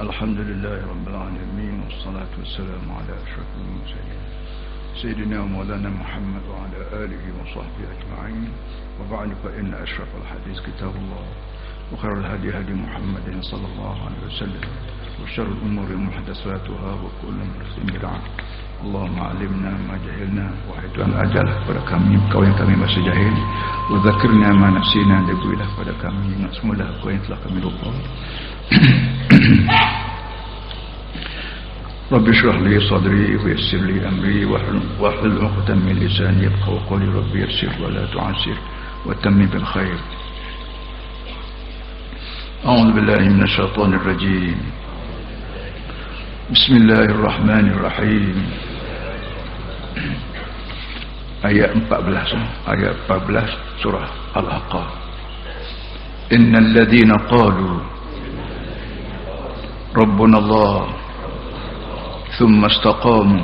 الحمد لله رب العالمين والصلاة والسلام على أشرف المرسلين. سيدنا ومولانا محمد وعلى آله وصحبه أجمعين. وبعد فإن أشرف الحديث كتاب الله وخير الهدي هدي محمد صلى الله عليه وسلم وشر الأمور محدثاتها وكل محدث بدعة. اللهم علمنا ما جهلنا وحيد الأجل pada kami kau yang kami masih jahil. وذكرنا ما نسينا diberilah pada kami. Ingat semula kau yang telah kami رب اشرح لي صدري ويسر لي أمري واحلل عقدة من لساني يفقهوا قولي رب يسر ولا تعسر وتمم بالخير أعوذ بالله من الشيطان الرجيم بسم الله الرحمن الرحيم ayat 14 ayat 14 surah Al-Haqqah. Innal ladhina qalu Rabbuna Allah thumma istaqamu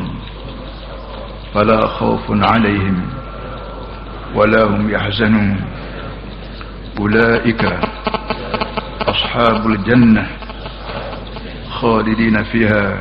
fala khawfun 'alayhim wala hum yahzanun. Ulaika ashabul jannah khalidina fiha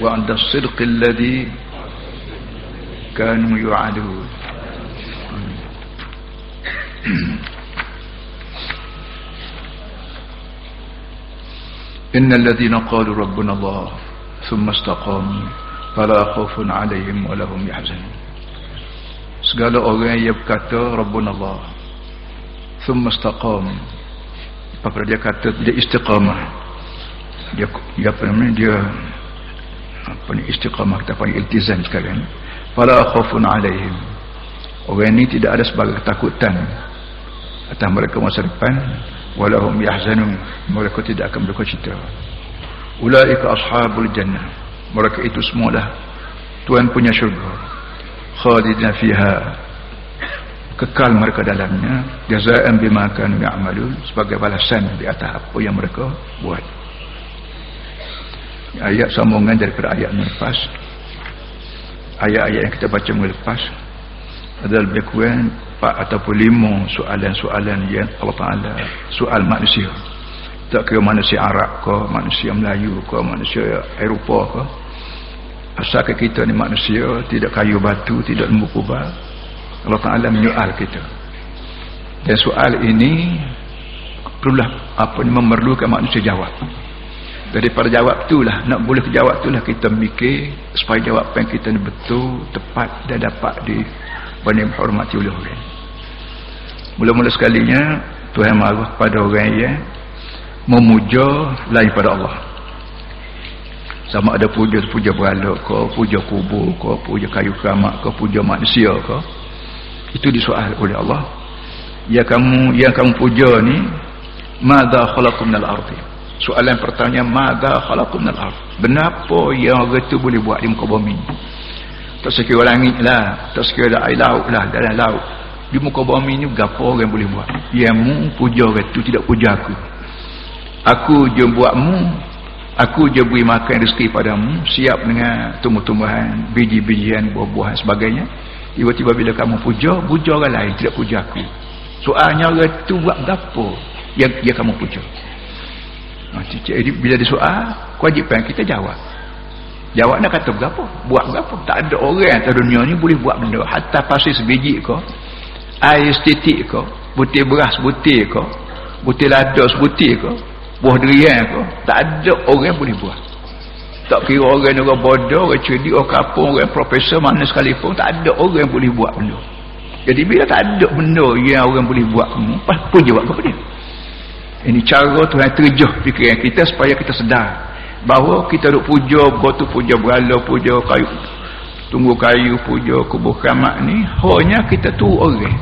وعند الصدق الذي كانوا يعدون إن الذين قالوا ربنا الله ثم استقاموا فلا خوف عليهم ولا هم يحزنون. segala orang يبكى berkata Rabbun Allah ثم استقام. Apabila dia kata? Dia يا dia, dia apa ni istiqamah kita panggil iltizam sekarang fala khaufun alaihim. Orang ini tidak ada sebagai ketakutan atas mereka masa depan. Walahum yahzanun. Mereka tidak akan berduka cita. Ulaika ashabul jannah. Mereka itu semualah tuan punya syurga. Khalidina fiha. Kekal mereka dalamnya. Jazaan bima kanu ya'malun. Sebagai balasan di atas apa yang mereka buat ayat sambungan daripada ayat yang lepas. Ayat-ayat yang kita baca minggu lepas. Adalah lebih kurang empat ataupun lima soalan-soalan yang Allah Ta'ala soal manusia. Tak kira manusia Arab ke manusia Melayu ke manusia Eropah ke. Asalkan kita ni manusia tidak kayu batu tidak lembu kubah Allah Ta'ala menyoal kita. Dan soal ini perlulah apa ni memerlukan manusia jawab daripada jawab itulah nak boleh jawab itulah kita mikir supaya jawapan kita ni betul tepat dan dapat di banding menghormati oleh orang. Mula-mula sekalinya Tuhan marah kepada orang yang memuja lain pada Allah. Sama ada puja puja berhala ke puja kubur ke puja kayu keramat ke puja manusia ke. Itu disoal oleh Allah. Ya kamu yang kamu puja ni madza khalaqum minal ardi soalan pertanyaan madza khalaqum minal ardi benapa yang orang itu boleh buat di muka bumi? Tak sekira langit lah tak sekira air laut lah dalam laut. Di muka bumi ni gapo orang boleh buat? Yang mu puja orang tu tidak puja aku. Aku je buatmu aku je beri makan rezeki padamu siap dengan tumbuh-tumbuhan biji-bijian buah-buahan sebagainya. Tiba-tiba bila kamu puja puja orang lain tidak puja aku. Soalnya orang tu buat apa yang, yang kamu puja jadi bila dia soal kewajipan kita jawab. Jawab nak kata berapa? Buat berapa? Tak ada orang atas dunia ni boleh buat benda. Hatta pasir sebiji ke air setitik ke butir beras butir ke butir lada sebutir ke buah durian ke tak ada orang boleh buat. Tak kira orang orang bodoh orang cerdik orang kapung orang profesor mana sekalipun tak ada orang boleh buat benda. Jadi bila tak ada benda yang orang boleh buat kamu pun jawab kepada dia ini cara Tuhan terjuh fikiran kita supaya kita sedar bahawa kita duk puja tu puja berala puja kayu tunggu kayu puja kubur kamak ni hanya kita tu orang.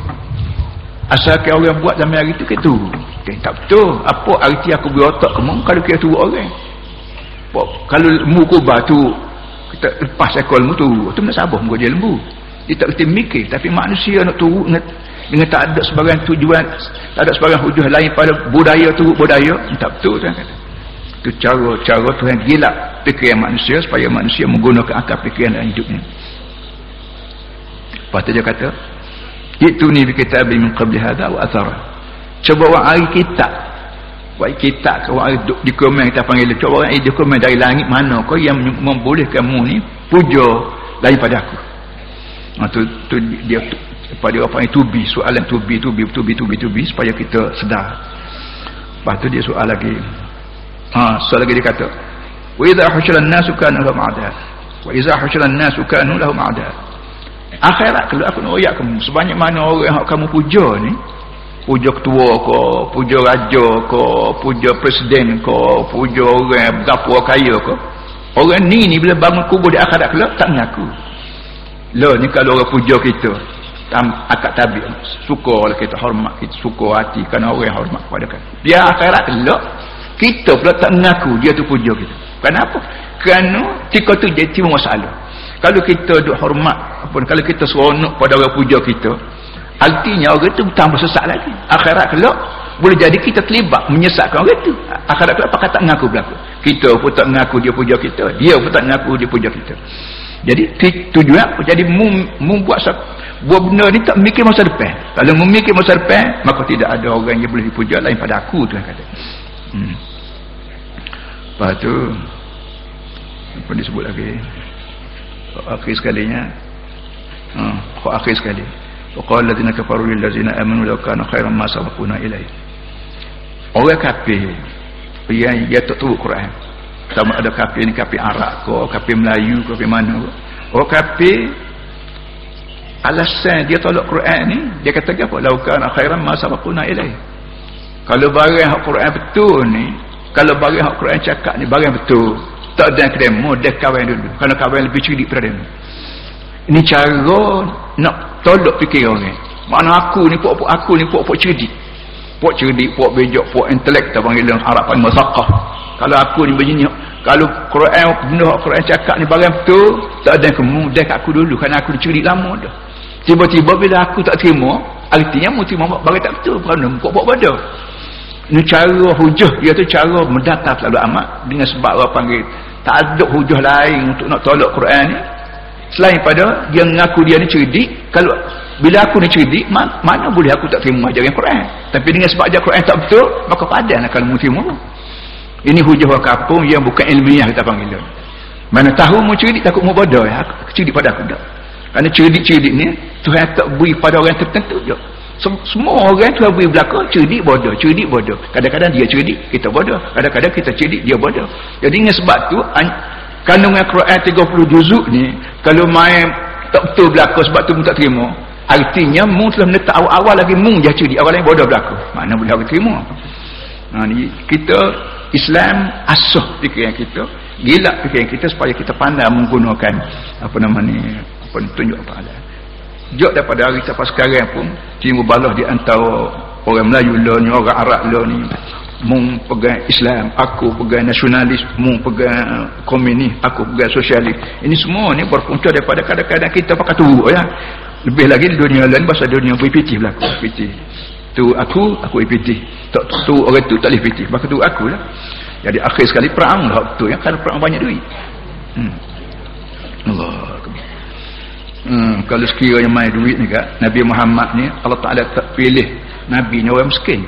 Asalkan orang buat dalam hari tu kita tu. Okay, tak betul. Apa arti aku beri otak kamu kalau kita tu orang? Kalau lembu kubah tu kita lepas ekor lembu tu tu nak sabar muka dia lembu. Dia tak kerti mikir tapi manusia nak turut dengan tak ada sebagian tujuan tak ada sebagian hujah lain pada budaya tu budaya tak betul Tuhan kata. Itu cara-cara Tuhan gila fikiran manusia supaya manusia menggunakan akal fikiran dalam hidupnya. Lepas tu dia kata itu ni kita min qabli hadha wa athara. Cuba orang hari kitab buat kitab ke orang di komen kita panggil cuba orang di komen dari langit mana kau yang membolehkan kamu ni puja daripada aku. Ha, tu, tu dia pada apa yang tubi soalan tubi tubi tubi tubi tubi supaya kita sedar. Lepas tu dia soal lagi. Ha, soal lagi dia kata wa idha husyiran nasu kanu lahum a'dad wa idha husyiran nasu kanu lahum a'dad akhirat kalau aku nak royak kamu sebanyak mana orang yang kamu puja ni puja ketua ke puja raja ke puja presiden ke puja orang berapa kaya ke orang ni ni bila bangun kubur di akhirat kelak tak mengaku lah ni kalau orang puja kita akad tabik suka lah kita hormat kita suka hati kerana orang yang hormat kepada kita. Dia akhirat elok kita pula tak mengaku dia tu puja kita. Kenapa? Kerana ketika tu jadi timbul masalah. Kalau kita duk hormat apa kalau kita seronok pada orang puja kita artinya orang tu tambah sesak lagi. Akhirat kelak boleh jadi kita terlibat menyesatkan orang tu. Akhirat kelak pakai tak mengaku berlaku? Kita pun tak mengaku dia puja kita dia pun tak mengaku dia puja kita jadi tujuan jadi membuat mu, buat benda ni tak mikir masa depan kalau memikir masa depan maka tidak ada orang yang boleh dipuja lain pada aku Tuhan kata hmm. lepas tu apa disebut lagi akhir sekalinya ha, hmm. akhir sekali Wakala ladina kafaru lil ladzina amanu law kana khairan ma sabaquna ilaihi Orang kafir yang yang tak tahu Quran sama ada kafir ni kafir Arab ke kafir Melayu ke kafir mana orang kafir alasan dia tolak Quran ni dia kata apa? Laukan khairan ma sabaquna ilai kalau barang hak Quran betul ni kalau barang hak Quran cakap ni barang betul tak ada kedemo dia kawan dulu. Kalau kawan lebih cerdik pada dia. Ini cara nak tolak fikir orang mana aku ni pok-pok aku ni pok-pok cerdik. Pok cerdik pok bejok pok intelek kita panggil dalam Arab panggil masakah kalau aku ni begini kalau Quran benda Quran cakap ni barang betul tak ada kemu dia kat aku dulu. Kerana aku cerdik lama dah. Tiba-tiba bila aku tak terima artinya mu terima bagi tak betul. Kerana pokok pada ini cara hujah. Iaitu cara mendatang selalu amat. Dengan sebab orang panggil tak ada hujah lain untuk nak tolak Quran ni. Selain pada dia mengaku dia ni cerdik kalau bila aku ni cerdik ma mana boleh aku tak terima ajaran Quran? Tapi dengan sebab ajaran Quran tak betul maka padan kalau mu terima ini hujah orang kapung yang bukan ilmiah kita panggil mana tahu mu cerdik takut mu bodoh ya cerdik pada aku tak? Kerana cerdik-cerdik ni Tuhan tak beri pada orang tertentu je. Semua orang Tuhan beri belakang cerdik bodoh cerdik bodoh. Kadang-kadang dia cerdik kita bodoh. Kadang-kadang kita cerdik dia bodoh. Jadi dengan sebab tu kandungan Quran 30 juzuk ni kalau main tak betul belakang sebab tu mu tak terima artinya mu telah menetap awal-awal lagi mu je cerdik awal lain bodoh belakang. Mana boleh aku terima? Ha, ni, kita Islam asuh fikiran kita gila fikiran kita supaya kita pandai menggunakan apa nama ni pun tunjuk apa ada. Jok daripada hari sampai sekarang pun timbul balah di antara orang Melayu lah ni orang Arab lah ni mung pegang Islam aku pegang nasionalis mung pegang komunis aku pegang sosialis. Ini semua ni berpunca daripada kadang-kadang kita pakai turut ya. Lebih lagi di dunia lain bahasa dunia BPT berlaku BPT tu aku aku IPT tak tu orang tu tak boleh PT bahkan tu aku lah jadi akhir sekali perang lah tu ya kalau perang banyak duit. Hmm. Allah. Hmm, kalau sekiranya main duit ni kat Nabi Muhammad ni Allah Ta'ala tak pilih Nabi ni orang miskin.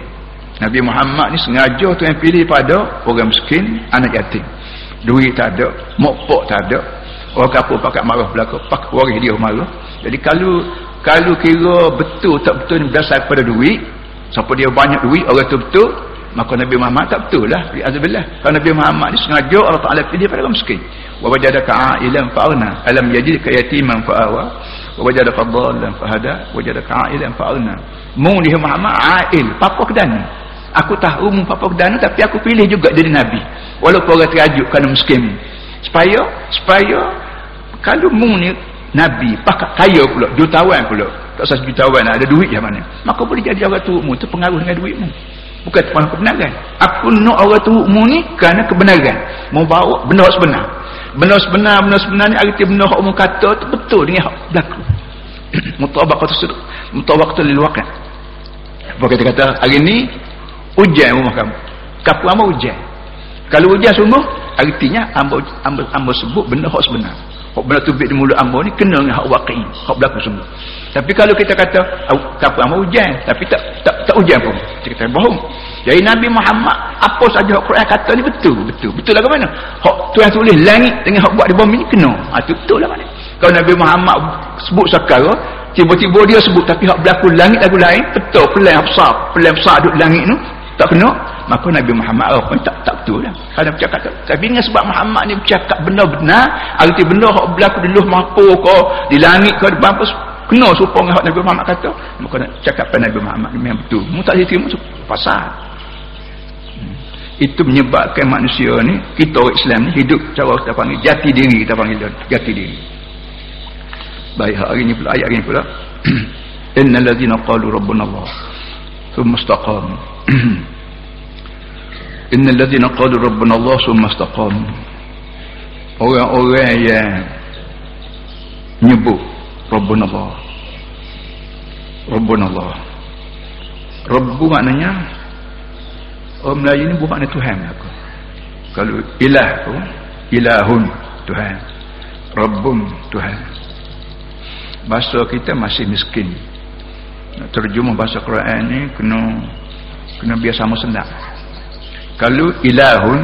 Nabi Muhammad ni sengaja tu yang pilih pada orang miskin anak yatim. Duit tak ada mokpok tak ada. Orang kapur pakat marah belakang pak waris dia marah. Jadi kalau kalau kira betul tak betul ni berdasar pada duit siapa dia banyak duit orang tu betul maka Nabi Muhammad tak betul lah. Bi'azabillah. Kalau Nabi Muhammad ni sengaja Allah Ta'ala pilih pada orang miskin. Wa wajadaka a'ilan fa'arna. Alam yajidka yatiman fa'awa. Wa wajadaka dhalan fahada wajadaka a'ilan fa'arna. Mu ni Muhammad a'il. Papa kedana. Aku tahu mu papa kedana tapi aku pilih juga jadi Nabi. Walaupun orang terajuk kerana miskin. Supaya supaya kalau mu ni Nabi pakat kaya pula jutawan pula. Tak usah jutawan ada duit yang mana. Maka boleh jadi orang tu mu tu pengaruh dengan duitmu. Bukan kerana kebenaran. Aku nak orang tu mu ni kerana kebenaran. Mau bawa benar sebenar. Benar sebenar benar sebenar ni arti benar hak mu kata tu betul dengan hak berlaku. Mutabaqat tu mutabaqat lil waqi' apa kata kata hari ni hujan rumah kamu. Kapu hujan kalau hujan sungguh artinya amba amba, amba sebut benda hak sebenar hak benda tu di mulut amba ni kena dengan hak waqi hak berlaku semua. Tapi kalau kita kata kapu amba hujan tapi tak tak tak hujan pun. Kita kata bohong. Jadi Nabi Muhammad apa saja hak Quran kata ni betul betul. Betul lah ke mana? Hak tu yang tulis langit dengan hak buat di bumi ni kena. Ha, tu betul lah mana? Kalau Nabi Muhammad sebut sekarang tiba-tiba dia sebut tapi hak berlaku langit lagu lain betul pelan besar pelan besar duduk langit tu tak kena. Maka Nabi Muhammad oh, pun tak tak betul lah. Kerana bercakap tapi dengan sebab Muhammad ni bercakap benar-benar arti benda yang berlaku di luar mampu ko di langit ko di bampu kena supaya dengan Nabi Muhammad kata. Maka cakap pada Nabi Muhammad ni memang betul. Mu tak terima pasal. Hmm. itu menyebabkan manusia ni kita orang Islam ni hidup cara kita panggil jati diri kita panggil jati diri. Baik hari ni pula ayat ini pula. Innal ladzina qalu rabbuna Allah thumma istaqamu innal ladzina qalu rabbuna Allah thumma istaqamu. Orang-orang yang nyebut rabbuna Allah. Rabbuna Allah. Rabbu maknanya orang Melayu ni bukan Tuhan aku. Kalau ilah tu ilahun Tuhan. Rabbun Tuhan. Bahasa kita masih miskin. Terjemah bahasa Quran ni kena kena biar sama senang. Kalau ilahun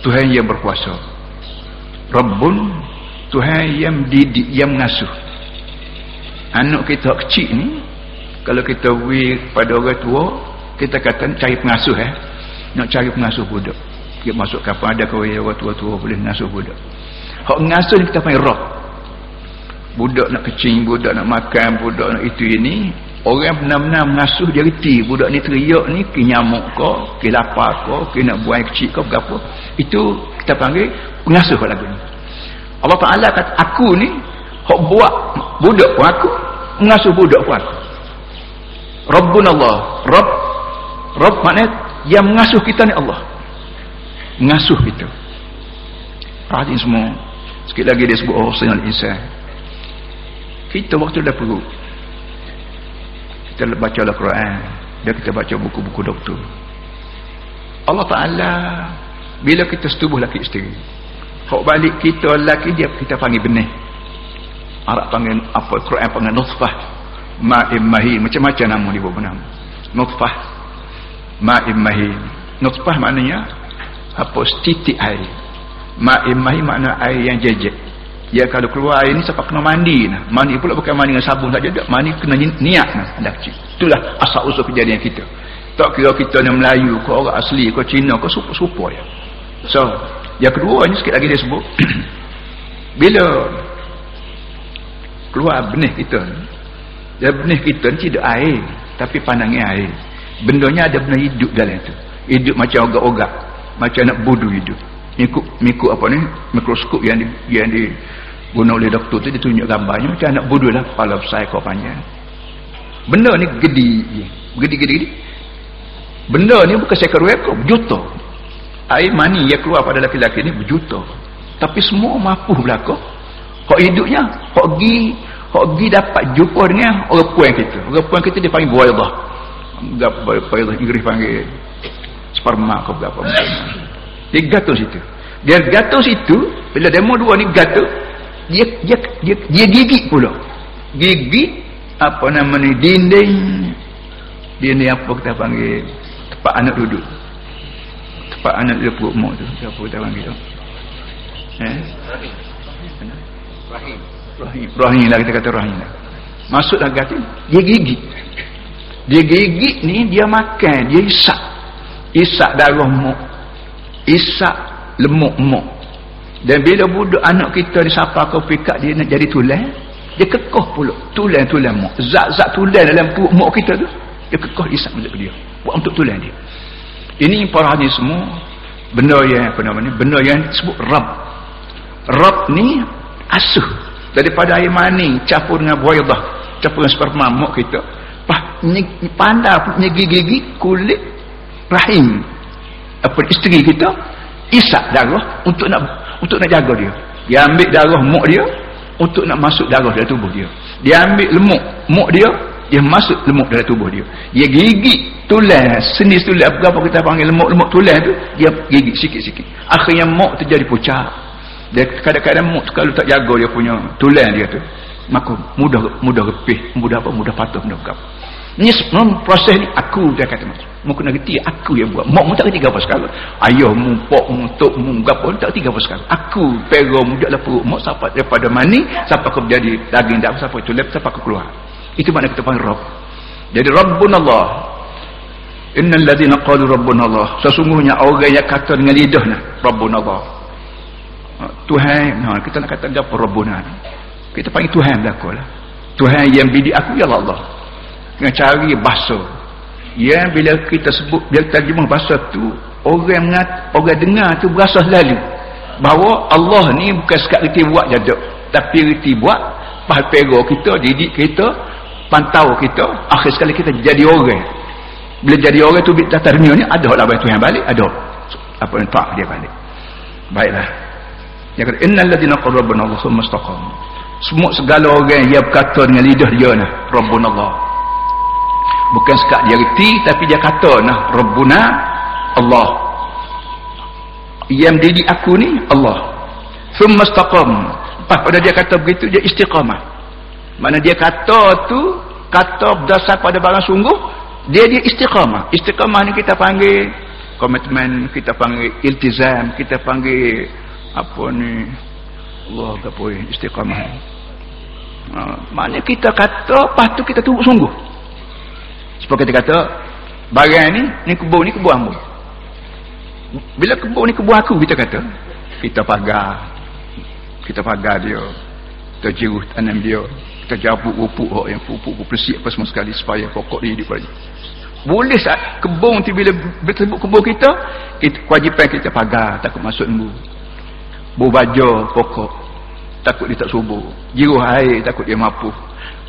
Tuhan yang berkuasa. Rabbun Tuhan yang didik yang mengasuh. Anak kita kecil ni kalau kita pergi pada orang tua kita kata cari pengasuh eh. Nak cari pengasuh budak. Kita masuk kapal ada kau orang tua-tua boleh mengasuh budak. Hak mengasuh ni kita panggil roh budak nak kecing budak nak makan budak nak itu ini orang benar-benar mengasuh dia reti. Budak ni teriak ni ke nyamuk ke ke lapar ke ke nak buang kecil ke berapa itu kita panggil pengasuh kat lagu ni. Allah Ta'ala kata aku ni hok buat budak pun aku mengasuh budak pun aku. Rabbun Allah Rabb Rabb maknanya yang mengasuh kita ni Allah. Mengasuh kita. Perhatian semua. Sikit lagi dia sebut oh sinal insan kita waktu dah perlu kita baca Al-Quran dan kita baca buku-buku doktor. Allah Ta'ala bila kita setubuh laki isteri hak balik kita laki dia kita panggil benih. Arab panggil apa Quran panggil nutfah. Ma'im mahin macam-macam nama dia buat nama nutfah. Ma'im mahin. Nutfah maknanya apa? Setitik air. Ma'im mahin makna air yang jejek Ya kalau keluar air ni siapa kena mandi nah. Mandi pula bukan mandi dengan sabun saja dak. Mandi kena niat nah anda kecil. Itulah asal usul kejadian kita. Tak kira kita ni Melayu ke orang asli ke Cina ke supo-supo ya. So, yang kedua ni sikit lagi dia sebut. Bila keluar benih kita ni. Ya benih kita ni tidak air tapi pandangan air. Bendanya ada benda hidup dalam itu. Hidup macam ogak-ogak. Macam nak budu hidup. Mikuk, mikuk apa ni? Mikroskop yang di, yang di guna oleh doktor tu dia tunjuk gambarnya macam anak bodoh lah kepala besar ekor panjang. Benda ni gede gede gede benda ni bukan seekor ekor berjuta. Air mani yang keluar pada laki-laki ni berjuta. Tapi semua mampu berlaku kok hidupnya kok gi kok gi dapat jumpa dengan orang puan kita. Orang puan kita dia panggil buaidah buaidah Inggeris panggil. Sperma ke berapa dia gatul situ. Dia gatul situ bila demo dua ni gatul dia dia dia, dia gigit pula. Gigit? Apa nama ni? Dinding. Dia ni apa kita panggil? Tempat anak duduk. Tempat anak dia perut mak tu. Siapa kita panggil tu? Eh? Rahim. Rahim. Rahim lah kita kata rahim lah. Masuklah gatul dia gigit. Dia gigit ni dia makan dia isak. Isak darah mak. Isak lemuk mak dan bila budak anak kita disapa kau pikat dia nak jadi tulang dia kekoh pula. Tulang-tulang mak zat-zat tulang dalam perut mak kita tu dia kekoh isak untuk dia. Buat untuk tulang dia. Ini para hadis semua benda yang apa namanya benda yang disebut rab. Rab ni asuh. Daripada air mani campur dengan buaidah campur dengan sperma mak kita Pah, ni, pandai punya gigi-gigi kulit rahim. Apa isteri kita isak darah untuk nak untuk nak jaga dia. Dia ambil darah mak dia untuk nak masuk darah dalam tubuh dia. Dia ambil lemuk mak dia dia masuk lemuk dalam tubuh dia. Dia gigit tulang sendi tulang berapa kita panggil lemuk-lemuk tulang tu dia gigit sikit-sikit. Akhirnya mak tu jadi pucat. Dia kadang-kadang mak kalau tak jaga dia punya tulang dia tu maka mudah mudah repih mudah apa mudah patah mudah berapa ni proses ni aku dia kata mu kena reti aku yang buat. Mak mu tak reti apa sekarang. Ayah mu pok mu tok mu gapo tak reti apa sekarang. Aku pero mudak lah perut mak sampai daripada mani sampai ke jadi daging dak sampai tu lep sampai ke keluar. Itu makna kita panggil rabb. Jadi rabbun Allah innal ladzina qalu rabbun Allah sesungguhnya orang yang kata dengan lidahnya rabbun Allah Tuhan nah kita nak kata apa rabbuna kita panggil Tuhan belaka lah. Tuhan yang bidik aku ya Allah cari bahasa. Ya bila kita sebut bila terjemah bahasa tu orang mengat, orang dengar tu berasa selalu bahawa Allah ni bukan sekat reti buat jadak tapi reti buat pahal pera kita didik kita pantau kita akhir sekali kita jadi orang. Bila jadi orang tu data dunia ni ada lah Tuhan balik ada apa yang tak dia balik. Baiklah. Yang kata innal ladina qala rabbana Allah thumma istaqamu. Semua segala orang yang berkata dengan lidah dia nah rabbuna Allah bukan sekat dia reti tapi dia kata nah rabbuna Allah. Yang didik aku ni Allah. Thumma istaqam. Lepas pada dia kata begitu dia istiqamah. Mana dia kata tu kata berdasar pada barang sungguh dia dia istiqamah. Istiqamah ni kita panggil komitmen kita panggil iltizam kita panggil apa ni? Allah apa istiqamah. Ha, maknanya kita kata lepas tu kita tunggu sungguh sebab kita kata barang ni ni kebun ni kebun hamba bila kebun ni kebun aku kita kata kita pagar. Kita pagar dia. Kita jiruh tanam dia. Kita jabuk rupuk yang pupuk bersih apa semua sekali supaya pokok dia hidup lagi. Boleh saat kebun tu bila bersebut kebun kita, kita kewajipan kita pagar takut masuk lembu. Baju pokok. Takut dia tak subur. Jiruh air takut dia mampu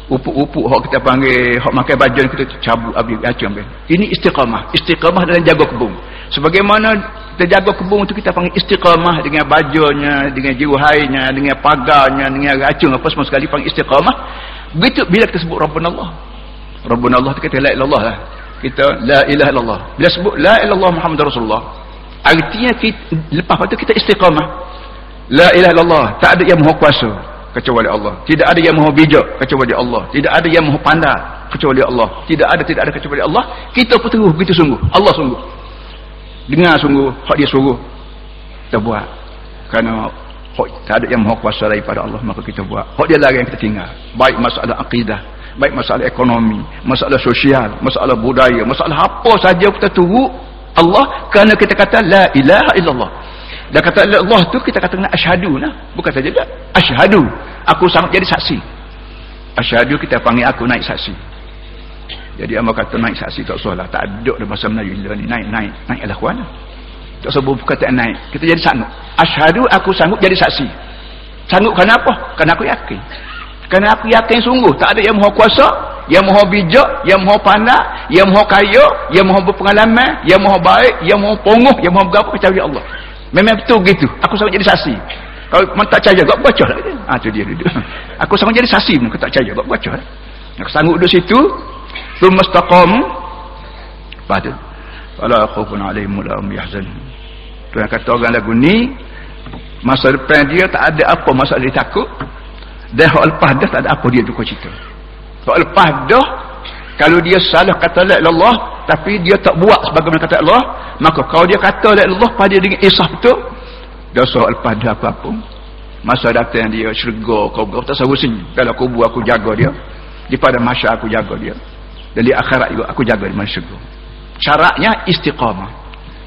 upuk-upuk hok kita panggil hok makan baju kita cabut habis acam kan ini istiqamah. Istiqamah dalam jaga kebun. Sebagaimana kita jaga kebun itu kita panggil istiqamah dengan bajunya dengan jiruh airnya dengan pagarnya dengan racun apa semua sekali panggil istiqamah. Begitu bila kita sebut Rabbun Allah Rabbun Allah kita kata la ilallah lah. Kita la ilaha illallah. Bila sebut la ilallah Muhammad Rasulullah artinya kita, lepas itu kita istiqamah. La ilaha illallah. Tak ada yang maha kuasa kecuali Allah. Tidak ada yang maha bijak kecuali Allah. Tidak ada yang maha pandai kecuali Allah. Tidak ada tidak ada kecuali Allah. Kita pun terus begitu sungguh. Allah sungguh. Dengar sungguh hak dia suruh. Kita buat. Kerana hak tak ada yang maha kuasa daripada Allah maka kita buat. Hak dia larang kita tinggal. Baik masalah akidah baik masalah ekonomi masalah sosial masalah budaya masalah apa saja kita tunggu Allah kerana kita kata la ilaha illallah dan kata Allah tu kita kata dengan asyhadu nah bukan saja tak asyhadu. Aku sangat jadi saksi. Asyhadu kita panggil aku naik saksi. Jadi apa kata naik saksi tak usah lah tak ada dalam bahasa Melayu ni. Naik naik naik adalah kuan tak usah berkata naik. Kita jadi sanggup. Asyhadu aku sanggup jadi saksi. Sanggup kerana apa? Kerana aku yakin. Kerana aku yakin sungguh. Tak ada yang maha kuasa yang maha bijak yang maha pandai yang maha kaya yang maha berpengalaman yang maha baik yang maha pongoh yang maha berapa kecuali Allah Memang betul gitu. Aku sangat jadi saksi. Kalau memang tak percaya, kau baca lah. Ah, tu dia duduk. Aku sangat jadi saksi pun. Kau tak percaya, kau baca lah. Aku sanggup duduk situ. Thumma istaqam. Pada. Fala khufun alaihim la hum yahzan. Tuhan kata orang lagu ni masa depan dia tak ada apa masalah dia takut dan hak lepas dah tak ada apa dia duka cita hak lepas dah kalau dia salah kata la Allah tapi dia tak buat sebagaimana kata Allah maka kalau dia kata la Allah pada dengan isah betul dosa hak lepas dah apa-apa masa datang dia syurga kau kau tak sahu sini dalam kubur aku jaga dia. Di pada masa aku jaga dia. Dan di akhirat juga aku jaga mana syurga. Syaratnya istiqamah.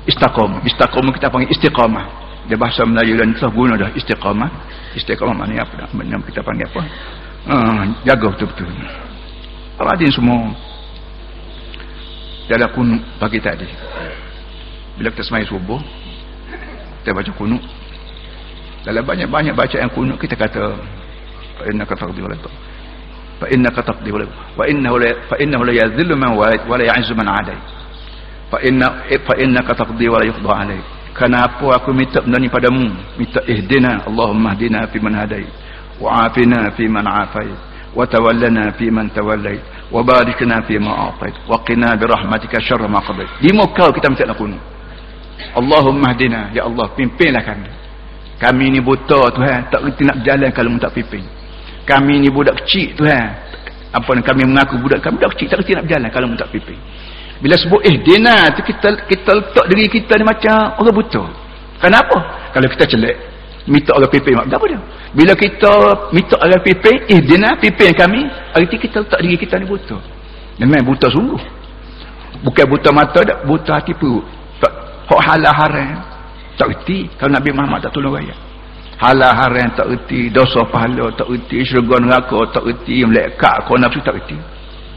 Istiqamah. Istiqamah kita panggil istiqamah. Dia bahasa Melayu dan telah guna dah istiqamah. Istiqamah mana apa? Mana kita panggil apa? Uh, jaga betul-betul Radin semua. Dalam kunuk pagi tadi. Bila kita semai subuh kita baca kunuk. Dalam banyak-banyak baca yang kunuk kita kata fa innaka taqdi wa la fa innaka taqdi wa innahu la fa innahu la yazillu man walid wa la ya'izzu man adai fa inna fa innaka taqdi wa la yuqda alaik kenapa aku minta benda ni padamu? Minta ihdina Allahumma hdina fi man hadai wa afina fi man afai wa barikna fi ma atait wa qina bi rahmatika syarra ma qadait di muka kita minta nak kuno. Allahumma hdina ya Allah pimpinlah kami. Kami ni buta Tuhan. Tak reti nak berjalan kalau tak pimpin. Kami ni budak kecil Tuhan. Apa ni kami mengaku budak kami budak kecil tak reti nak berjalan kalau tak pimpin. Bila sebut eh dina tu kita kita letak diri kita ni macam orang buta. Kenapa? Kalau kita celak minta orang pimpin mak apa dia? Bila kita minta orang pimpin, eh dina pimpin kami, arti kita letak diri kita ni buta. Memang buta sungguh. Bukan buta mata dak, buta hati perut. Hak halal haram tak reti kalau Nabi Muhammad tak tolong raya. Halal haram tak reti, dosa pahala tak reti, syurga neraka tak reti, malaikat kau nafsu tak reti.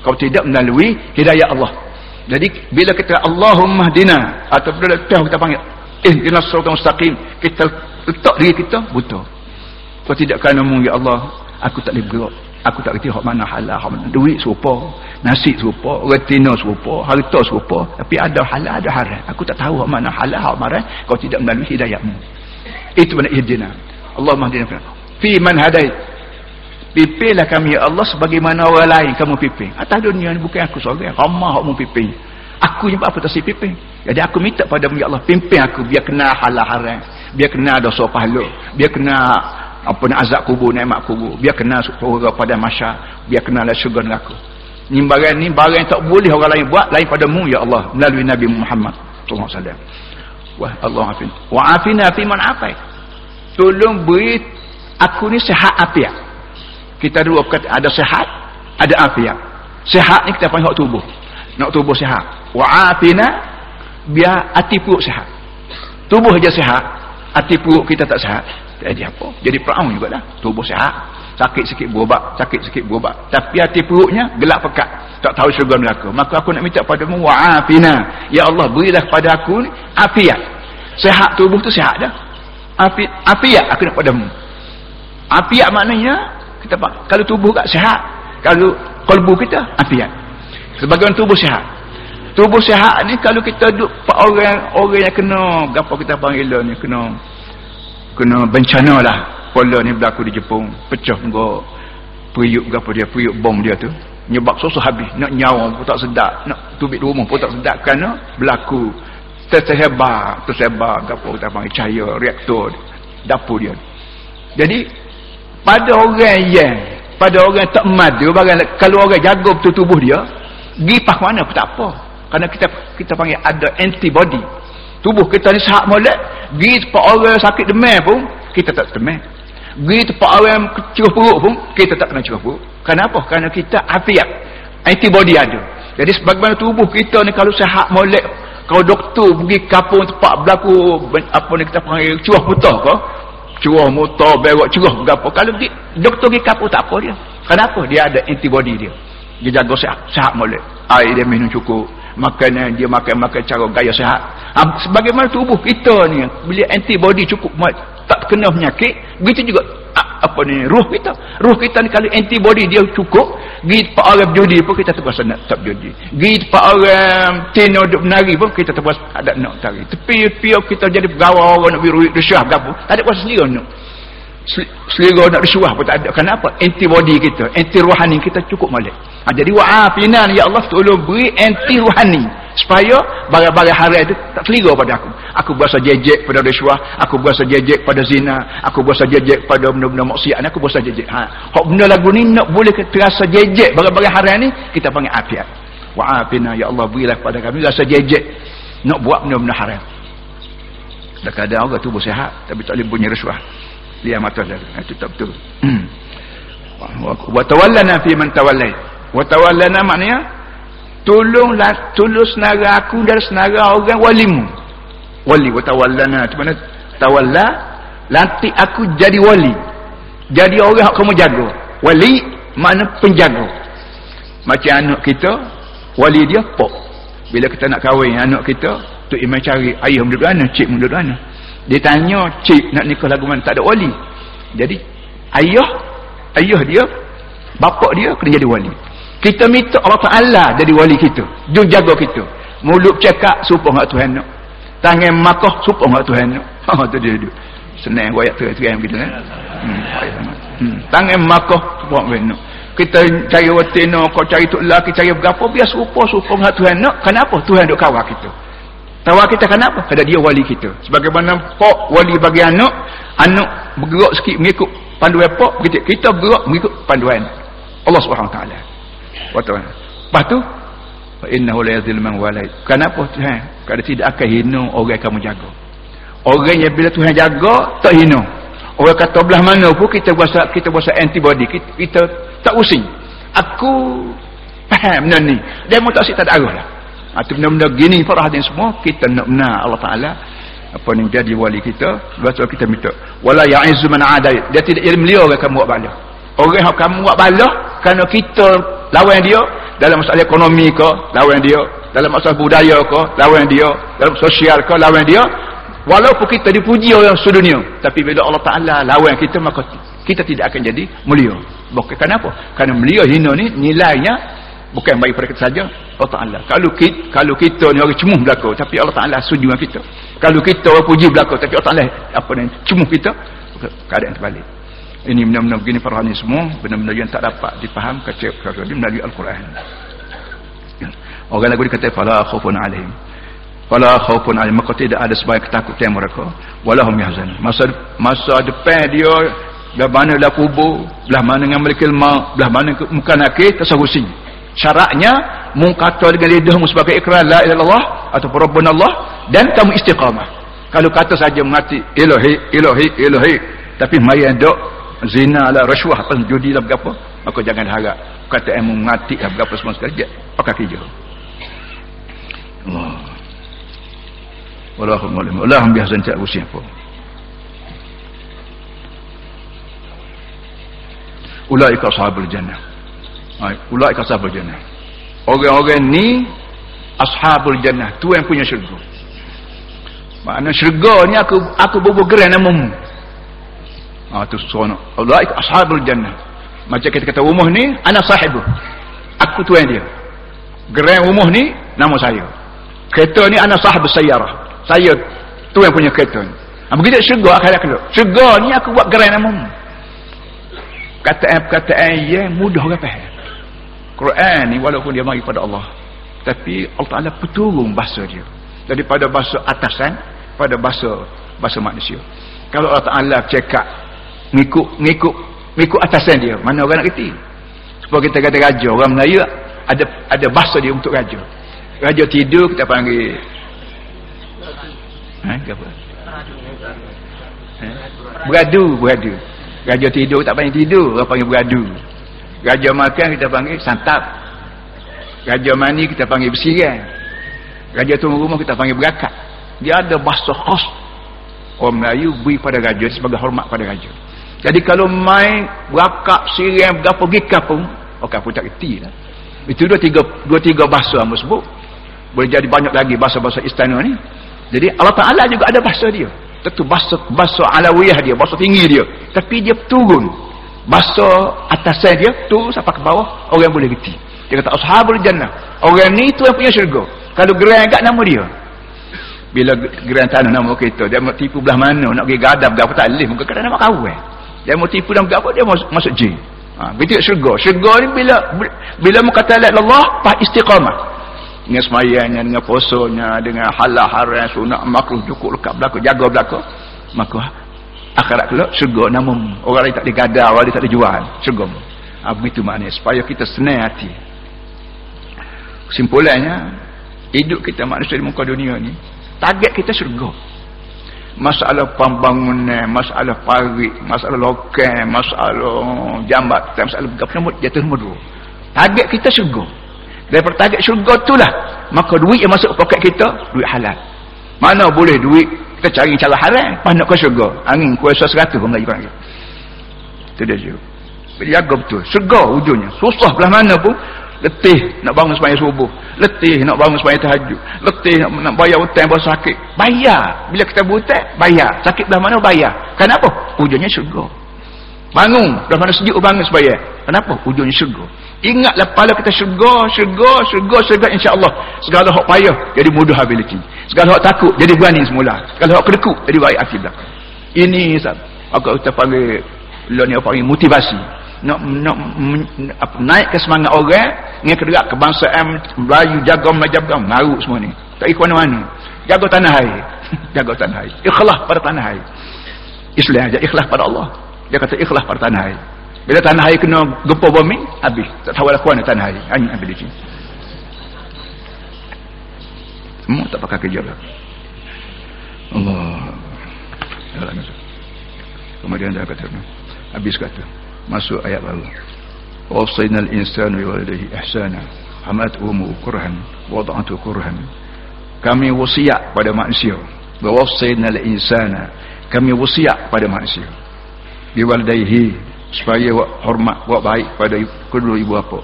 Kau tidak melalui hidayah Allah. Jadi bila kita Allahumma hdina atau bila kita panggil ihdinas siratal mustaqim kita letak diri kita buta. Kau tidak kena mu ya Allah aku tak boleh bergerak. Aku tak reti hak mana halal, hak mana duit serupa, nasi serupa, retina serupa, harta serupa, tapi ada halal ada haram. Aku tak tahu hak mana halal, hak mana kau tidak melalui hidayahmu. Itu mana ihdina. Allahumma hdina fi man hadait Pimpinlah kami ya Allah sebagaimana orang lain kamu pimpin. Atas dunia ni bukan aku seorang. Ramah kamu pimpin. Aku ni apa tak si pimpin. Jadi aku minta pada ya Allah pimpin aku biar kena halal haram. Biar kena dosa pahala. Biar kena apa nak azab kubur, nikmat kubur. Biar kena surga pada masa. Biar kena lah syurga neraka. Ni barang ni barang yang tak boleh orang lain buat lain padamu ya Allah melalui Nabi Muhammad sallallahu alaihi wasallam. Wah Allah afin. Wa afina fi man afai. Tolong beri aku ni sehat afiat kita dua kata ada sehat ada afiat sehat ni kita panggil hak tubuh nak tubuh sehat wa afina biar hati perut sehat tubuh aja sehat hati perut kita tak sehat. Jadi apa? Jadi perahu juga dah tubuh sehat. Sakit sikit berubat sakit sikit berubat tapi hati perutnya gelap pekat. Tak tahu syurga neraka. Maka aku nak minta padamu wa afina ya Allah berilah pada aku ni afiat. Sehat tubuh tu sehat dah. Afiat afiat aku nak padamu. Afiat maknanya kita kalau tubuh tak sihat kalau kalbu kita afiat. Sebagian tubuh sihat tubuh sihat ni kalau kita duduk orang orang yang kena apa kita panggil ni kena kena bencana lah. Pola ni berlaku di Jepun pecah enggak periuk apa dia periuk bom dia tu. Nyebab susah habis nak nyawa pun tak sedap nak tubik rumah pun tak sedap. Kerana berlaku tersebar tersebar apa kita panggil cahaya reaktor dapur dia. Jadi pada orang yang pada orang tak madu barang kalau orang jaga betul tubuh dia gipah mana pun tak apa kerana kita kita panggil ada antibody. Tubuh kita ni sehat molek gi tempat orang sakit demam pun kita tak demam. Gi tempat orang kecuh perut pun kita tak kena cuh perut. Kenapa kerana kita afiat antibody ada. Jadi sebagaimana tubuh kita ni kalau sehat molek kalau doktor pergi kapung tempat berlaku apa ni kita panggil cuah putih ke? Curah motor berok curah berapa? Kalau di, doktor pergi kapur tak apa dia. Kenapa dia ada antibody dia. Dia jaga sehat sehat molek. Air dia minum cukup makanan dia makan-makan cara gaya sehat. Ha, sebagaimana tubuh kita ni bila antibody cukup tak kena penyakit begitu juga apa ni ruh kita. Ruh kita ni kalau antibody dia cukup pergi tempat orang berjudi pun kita terpaksa nak tak berjudi. Pergi tempat orang tino duk menari pun kita terpaksa ada nak tari tapi kita jadi pegawai orang nak resyah ke apa tak ada kuasa sendiri nak selera nak risuah pun tak ada. Kenapa? Antibody kita anti rohani kita cukup malik ha, jadi wa'afinan ya Allah tolong beri anti rohani supaya barang-barang haram itu tak selera pada aku. Aku berasa jejek pada rasuah aku berasa jejek pada zina aku berasa jejek pada benda-benda maksiat aku berasa jejek ha hak benda lagu ni nak boleh terasa jejek barang-barang haram ni kita panggil afiat. Wa'afina ya Allah berilah kepada kami rasa jejek nak buat benda-benda haram. Kadang-kadang orang tu bersihat tapi tak boleh bunyi rasuah dia mata dia. Itu tak betul. Wa tawallana fi man tawallait. Wa tawallana maknanya tolonglah tolong senara aku dan senara orang walimu. Wali wa tawallana. Itu mana? Tawalla lantik aku jadi wali. Jadi orang yang kamu jaga. Wali mana penjaga. Macam anak kita wali dia pok. Bila kita nak kahwin anak kita tu imam cari ayah duduk mana cik duduk mana dia tanya cik nak nikah lagu mana? Tak ada wali. Jadi ayah ayah dia bapak dia kena jadi wali. Kita minta Allah Ta'ala jadi wali kita. Dia jaga kita. Mulut cakap supaya nak Tuhan nak. Tangan makah supaya nak Tuhan nak. Ha tu dia dia senang ayat tu tu yang kita kan tangan makah supaya nak. Kita cari watina kau cari tu kita cari berapa biar serupa serupa dengan Tuhan nak. Kenapa Tuhan duk kawal kita tawar kita kenapa kerana dia wali kita. Sebagaimana pok wali bagi anak anak bergerak sikit mengikut panduan pok kita, kita bergerak mengikut panduan Allah waktu lepas tu innahu la yadhil man walai kenapa Tuhan? Kerana tidak akan hina orang kamu jaga. Orang yang bila Tuhan jaga tak hina. Orang kata belah mana pun kita buat kita buat antibody kita, kita tak using. Aku faham benda ni. Dia mau tak tak ada arah lah itu ha, benda-benda gini para hadirin semua kita nak benar. Allah Ta'ala apa ni jadi wali kita lepas tu kita minta wala ya'izu man adai dia tidak jadi melia orang kamu buat bala. Orang yang kamu buat bala kerana kita lawan dia dalam masalah ekonomi ke lawan dia dalam masalah budaya ke lawan dia dalam sosial ke lawan dia walaupun kita dipuji orang sedunia tapi bila Allah Ta'ala lawan kita maka kita tidak akan jadi mulia. Bukan kenapa? Kerana mulia hina ni nilainya bukan bagi pada kita saja Allah Ta'ala. Kalau kita, kalau kita ni orang cemuh belaka tapi Allah Ta'ala setuju dengan kita. Kalau kita orang puji belaka tapi Allah Ta'ala apa ni cemuh kita keadaan terbalik. Ini benda-benda begini para ni semua benda-benda yang tak dapat dipaham kecuali melalui Al-Quran. Orang lagu dia kata fala khufun alaihim. Fala khufun alaihim. Maka tidak ada sebaik ketakutan mereka. Walahum yahzan. Masa masa depan dia belah mana dah kubur belah mana dengan mereka lemah belah mana muka nakir tersahusing syaratnya mengkata dengan lidahmu sebagai ikrar la ilallah atau rabbuna Allah dan kamu istiqamah kalau kata saja mati ilahi ilahi ilahi tapi mari dok zina lah rasuah apa judi lah berapa maka jangan harap kata ilmu mati lah berapa semua sekali pakai kerja Allah Wallahu a'lam. Allah biasa tak usia apa. Ulaika ashabul jannah. Ulai kasabul jannah. Orang-orang ni ashabul jannah, tu yang punya syurga. Makna syurga ni aku aku bubuh geran namamu. Ah tu sono. Ulai ashabul jannah. Macam kita kata rumah ni ana sahibu. Aku tuan dia. Geran rumah ni nama saya. Kereta ni ana sahib sayyarah. Saya tu yang punya kereta ni. Ha, begitu syurga akhirat kelak. Syurga ni aku buat geran namamu. Kata-kata yang mudah orang faham. Quran ni walaupun dia mari pada Allah. Tapi Allah Ta'ala peturung bahasa dia. Daripada bahasa atasan pada bahasa bahasa manusia. Kalau Allah Ta'ala cekak ngikut ngikut ngikut atasan dia mana orang nak kerti supaya kita kata raja orang Melayu ada ada bahasa dia untuk raja. Raja tidur kita panggil. Ha, apa? Ha? beradu beradu. Raja tidur tak panggil tidur orang panggil beradu Raja makan kita panggil santap. Raja mani kita panggil bersiran. Raja tunggu rumah kita panggil berakat. Dia ada bahasa khas. Orang Melayu beri pada raja sebagai hormat pada raja. Jadi kalau main berakat, siran, berapa pergi kapung, orang pun tak kerti lah. Itu dua tiga, dua tiga bahasa yang sebut. Boleh jadi banyak lagi bahasa-bahasa istana ni. Jadi Allah Ta'ala juga ada bahasa dia. Tentu bahasa, bahasa alawiyah dia, bahasa tinggi dia. Tapi dia turun bahasa atasnya dia tu sampai ke bawah orang boleh reti. Dia kata ashabul jannah. Orang ni tu yang punya syurga. Kalau geran kat nama dia. Bila geran tanah nama kita dia mau tipu belah mana nak pergi gadap berapa tak boleh. Muka kadang nama kawan dia mau tipu dalam berapa dia masuk, masuk jin. Ha, begitu syurga. Syurga ni bila bila mu kata Allah pas istiqamah. Dengan semayangnya dengan puasanya dengan halal haram sunat makruh cukup lekat belaka jaga belaka maka akhirat kelak syurga. Namun orang lain tak digadar orang lain tak dijual syurga. Ha, begitu maknanya. Supaya kita senang hati. Kesimpulannya hidup kita manusia di muka dunia ni target kita syurga. Masalah pembangunan masalah parit masalah lokal masalah jambatan masalah apa jatuh nombor dua. Target kita syurga. Daripada target syurga itulah maka duit yang masuk poket kita duit halal. Mana boleh duit kita cari cara haram pas nak ke syurga? Angin kuasa seratus pun lagi panggil itu dia juga jaga betul. Syurga ujungnya. Susah belah mana pun letih nak bangun semayang subuh. Letih nak bangun semayang tahajud. Letih nak, nak bayar hutang bawa sakit. Bayar. Bila kita berhutang bayar. Sakit belah mana bayar? Kenapa? Ujungnya syurga bangun belah mana sejuk bangun sebayang kenapa ujungnya syurga Ingatlah pada kita syurga, syurga, syurga, syurga insya-Allah. Segala hak payah jadi mudah ability. Segala hak takut jadi berani semula. Segala hak kedekut jadi baik hati belakang. Ini. Aku kita panggil lo ni apa motivasi. Nak nak apa, naik ke semangat orang, dengan kederak kebangsaan Melayu jaga menjaga maru semua ni. Tak ikut mana-mana. Jaga tanah air. jaga tanah air. Ikhlas pada tanah air. Islam aja ikhlas pada Allah. Dia kata ikhlas pada tanah air. Bila tanah air kena gempa bumi, habis. Tak tahu lah kuana tanah air. Hanya habis di sini. Semua tak pakai kerja lah. Allah. Masuk. Kemudian dia kata, habis kata, masuk ayat. Wasainal insan wa waladihi ihsana. Hamad umu kurhan. Wada'atu kurhan. Kami wasiat pada manusia. Wasainal insana. Kami wasiat pada manusia. Biwaldaihi supaya buat hormat buat baik pada kedua ibu bapa.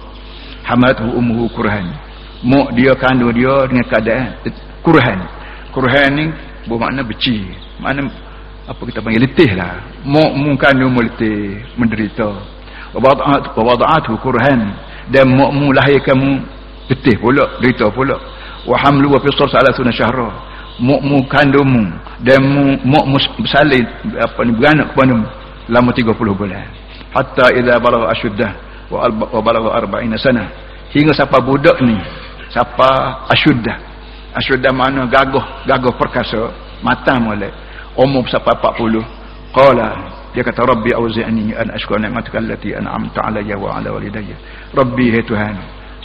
Hamadhu ummuhu kurhan. Mak dia kandung dia dengan keadaan kurhan. Kurhan ni bermakna beci. Makna apa kita panggil letih lah. Mak mu kandung mu letih menderita. Wada'atu kurhan. Dan mak mu lahir kamu letih pula derita pula. Wa hamlu wa fisar salasuna syahra. Mak mu kandung mu. Dan mu mu bersalin apa ni beranak kepada mu lama 30 bulan. Hatta idza balagha ashuddah wa balagha arba'ina sana. Hingga siapa budak ni siapa ashuddah ashuddah mana? Gagah gagah perkasa matang molek. Umur siapa 40 qala dia kata rabbi auzi'ni an ashkura ni'mataka allati an'amta alayya wa ala walidayya. Rabbi hai tuhan.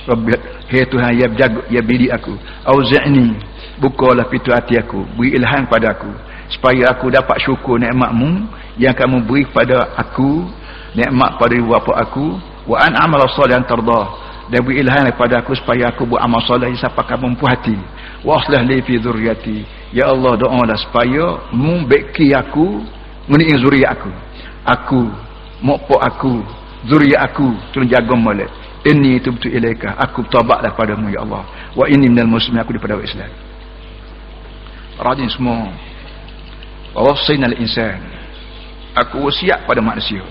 Rabbi hai tuhan ya jaga ya bidi aku. Auzi'ni bukalah pintu hati aku. Beri ilham pada aku. Supaya aku dapat syukur nikmatmu yang kamu beri pada aku nikmat pada ibu bapa aku wa an amal salihan tardah dan beri ilham kepada aku supaya aku buat amal soleh siapa kamu puas hati. Wa aslah li fi dzurriyyati ya Allah doalah supaya mu beki aku meni zuriat aku. Aku mokpo aku zuriat aku tolong jaga molek. Ini itu betul ilaika aku taubat daripadamu ya Allah. Wa inni minal muslimin aku daripada Islam. Radin semua. Wa wasina al insan aku wasiat pada manusia.